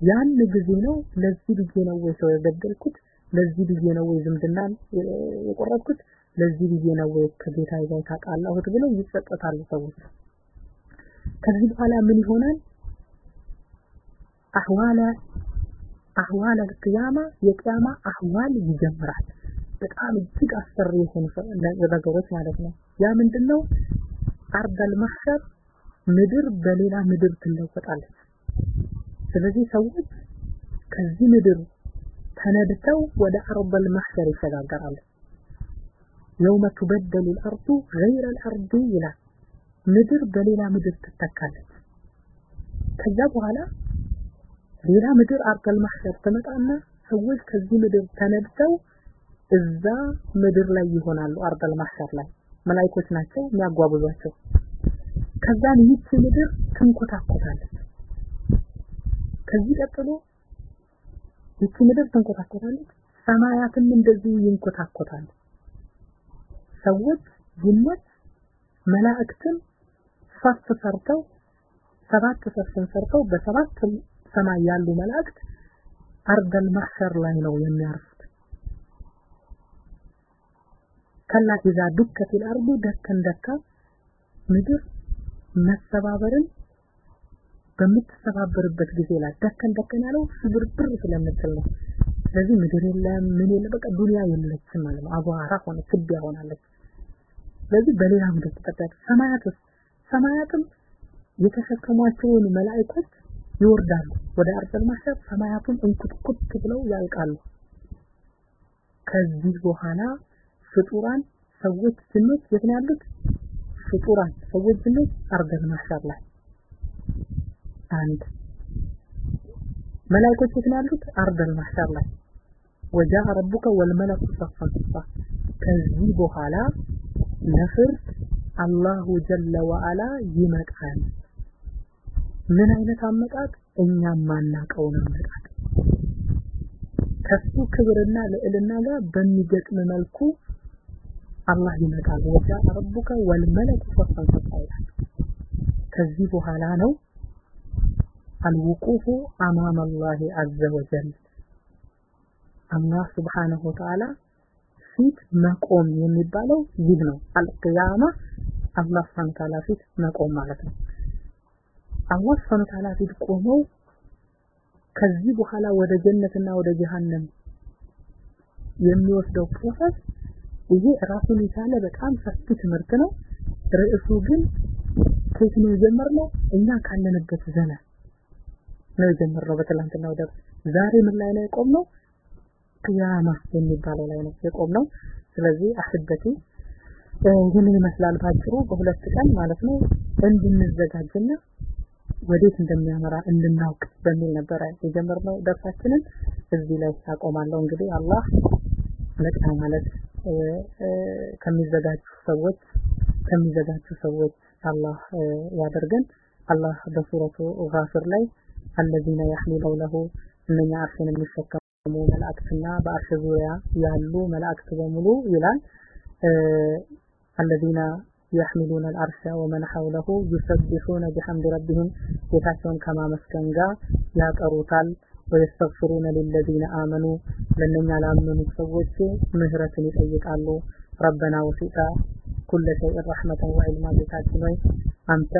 ያን ጊዜ ነው ለዚህ ብዬ ነው ወይ ሰው የገደልኩት ለዚህ ብዬ ነው ወይ ዝምድናን የቆረጥኩት ለዚህ ብዬ ነው ወይ ከጌታ ጋር ብለው ይጸጸታሉ ሰዎች። ከዚህ በኋላ ምን ይሆናል አህዋለ አህዋለ ቅያማ የቅያማ አህዋል ይጀምራል በጣም እጅግ አስፈሪ የሆኑ ነገሮች ማለት ነው ያ ምንድነው አርደል መሐሸር ምድር በሌላ ምድር ትለወጣለች ስለዚህ ሰዎች ከዚህ ምድር ተነድተው ወደ አርበል መሐሸር ይሸጋገራሉ የውመ ትበደሉ ልአርዱ ገይረ ልአርዱ ይላል ምድር በሌላ ምድር ትተካለች። ከዛ በኋላ ሌላ ምድር አርደል ማህሸር ትመጣና ሰዎች ከዚህ ምድር ተነድተው እዛ ምድር ላይ ይሆናሉ አርደል ማህሸር ላይ። መላእክቶች ናቸው የሚያጓጉዟቸው። ከዛን ይህች ምድር ትንኮታኮታለች። ከዚህ ቀጥሎ ይህች ምድር ትንኮታኮታለች ሰማያትም እንደዚህ ይንኮታኮታሉ ሰዎች ጅኖች መላእክትም ሶስት ሰርተው ሰባት ሶስትን ሰርተው በሰባት ሰማይ ያሉ መላእክት አርደል መህሸር ላይ ነው የሚያርፉት። ከላ ኢዛ ዱከቲል አርዱ ደከን ደካ ምድር መሰባበርን በምትሰባበርበት ጊዜ ላይ ደከን ደከን ያለው ስብርብር ስለምትል ነው። ስለዚህ ምድር የለም ምን የለ በቃ ዱንያ የለችም ማለት ነው። አቧራ ሆነ ትቢያ ሆናለች። ስለዚህ በሌላ ምድር ተጠቅጣቅ ሰማያት ውስጥ ሰማያትም የተሸከሟቸውን መላእክቶች ይወርዳሉ። ወደ አርደል ማህሸር ሰማያቱን እንኩትኩት ብለው ያልቃሉ። ከዚህ በኋላ ፍጡራን ሰዎች ጅኖች የት ፍጡራን ሰዎች ጅኖች አርደል ላይ። አንድ መላእክቶች የት ነው ያሉት? ወጃአ ረቡከ ወልመለኩ ሰፋ ከዚህ በኋላ ለፍርድ አላሁ ጀለ ወአላ ይመጣል። ምን አይነት አመጣጥ? እኛም ማናቀውን አመጣጥ። ከሱ ክብርና ልዕልና ጋር በሚገጥም መልኩ አላህ ይመጣል። ወጃአ ረቡከ ሰፋ ይላል ከዚህ በኋላ ነው الوقوف أمام الله عز وجل። አላህ سبحانه وتعالى ፊት መቆም የሚባለው ይህ ነው القيامة አላህ سبحانه تعالى ፊት መቆም ማለት ነው። አላህ سبحانه تعالى ፊት ቆመው ከዚህ በኋላ ወደ ጀነትና ወደ ጀሃነም የሚወስደው process ይሄ ራሱን የቻለ በጣም ሰፊ ትምህርት ነው። ርዕሱ ግን ከየት ነው የጀመርነው? እኛ ካለንበት ዘመን ነው የጀመርነው በትላንትናው ደርስ። ዛሬ ምን ላይ ነው የቆምነው ቅያማ የሚባለው ላይ ነው የቆም ስለዚህ አህበቲ ይህንን ይመስላል ባጭሩ በሁለት ቀን ማለት ነው እንድንዘጋጅና ወዴት እንደሚያመራ እንድናውቅ በሚል ነበረ የጀመርነው ደርሳችንን እዚህ ላይ አቆማለሁ። እንግዲህ አላህ ለቅና ማለት ከሚዘጋጁ ሰዎች ከሚዘጋጁ ሰዎች አላህ ያደርገን። አላህ በሱረቱ ጋፊር ላይ አለዚነ ያህሚለው ለሁ እነኛ አርሽን የሚሸከሙ መላእክትና በአርሽ ዙሪያ ያሉ መላእክት በሙሉ ይላል الذين يحملون العرش ومن حوله يسبحون بحمد ربهم ጌታቸውን ከማመስገን ጋር ያቀሩታል ويستغفرون للذين آمنوا ለነኛ ላመኑ ሰዎች ምህረትን ይጠይቃሉ ربنا وسعت كل شيء رحمة وعلما ጌታችን ሆይ አንተ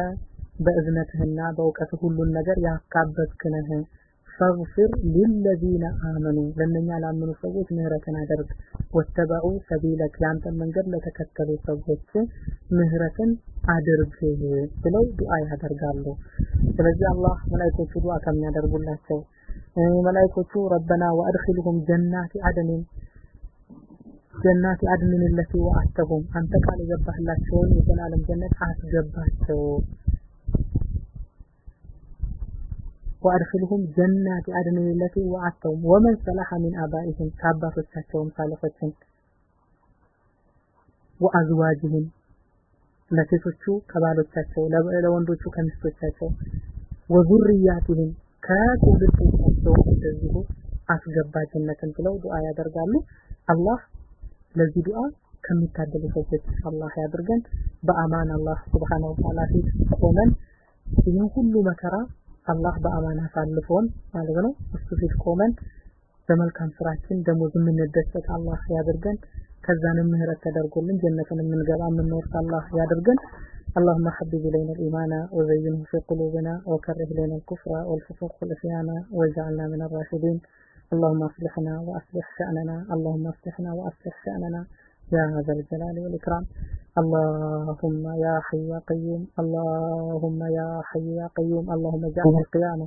በእዝነትህና በእውቀትህ ሁሉን ነገር ያካበትክ ነህ ፈግፊር ሊለዚነ አመኑ ለነኛ ላመኑ ሰዎች ምህረትን አደርግ ወተበዑ ሰቢለክ ያንተን መንገድ ለተከተሉ ሰዎች ምህረትን አድርግ ብለው ዱዓ ያደርጋሉ። ስለዚህ አላህ መላእክቶቹ ዱዓ ከሚያደርጉላቸው መላእክቶቹ ረበና ወአድኺልሁም ጀናቲ አድንን ጀናቲ አድንን ለቲ ወአተሁም አንተ ቃል የገባህላቸውን የዘላለም ጀነት አስገባቸው ወአድኺልሁም ጀናት አድን ለቲ ወአተውም ወመን ሰላሐ ሚን አባኢህም ከአባቶቻቸውም ሳለፎችን ወአዝዋጅህም ለሴቶቹ ከባሎቻቸው ለወንዶቹ ከሚስቶቻቸው ወዙርያትህም ከትውልዶቻቸው እንደዚሁ አስገባጅነትን ብለው ዱዓ ያደርጋሉ። አላህ ለዚህ ዱዓ ከሚታደሉ ሰዎች አላህ ያድርገን። በአማን አላህ ሱብሓነሁ ወተዓላ ፊት ቆመን ይህን ሁሉ መከራ አላህ በአማን አሳልፎን ማለት ነው እሱ ፊት ቆመን በመልካም ስራችን ደሞዝ የምንደሰት አላህ ያድርገን ከዛንም ምህረት ተደርጎልን ጀነትን የምንገባ የምንወርስ አላህ ያድርገን اللهم حبب إلينا الإيمان وزينه في قلوبنا وكره إلينا الكفر والفسوق والعصيان واجعلنا من الراشدين اللهم اصلحنا وأصلح شأننا اللهم اصلحنا وأصلح شأننا يا ذا الجلال والإكرام. اللهم يا حي يا قيوم. اللهم يا حي يا قيوم. اللهم اجعلنا القيامة.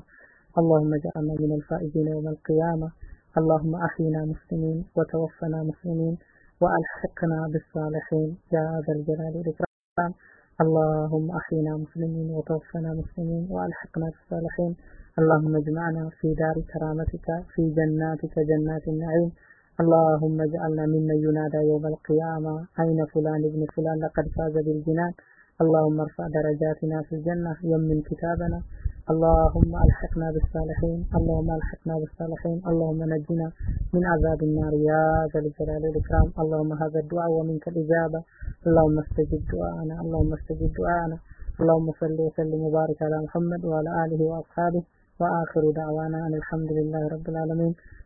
اللهم اجعلنا من الفائزين يوم القيامة. اللهم أحينا مسلمين وتوفنا مسلمين وألحقنا بالصالحين. يا ذا الجلال والإكرام. اللهم أحينا مسلمين وتوفنا مسلمين وألحقنا بالصالحين. اللهم اجمعنا في دار كرامتك في جناتك جنات النعيم. اللهم اجعلنا ممن ينادى يوم القيامة. أين فلان ابن فلان؟ لقد فاز بالجنان. اللهم ارفع درجاتنا في الجنة. يمن كتابنا. اللهم ألحقنا بالصالحين. اللهم ألحقنا بالصالحين. اللهم نجنا من عذاب النار. يا ذا الجلال والإكرام. اللهم هذا الدعاء ومنك الإجابة. اللهم استجب دعاءنا. اللهم استجب دعاءنا. اللهم صل وسلم وبارك على محمد وعلى آله وأصحابه. وآخر دعوانا أن الحمد لله رب العالمين.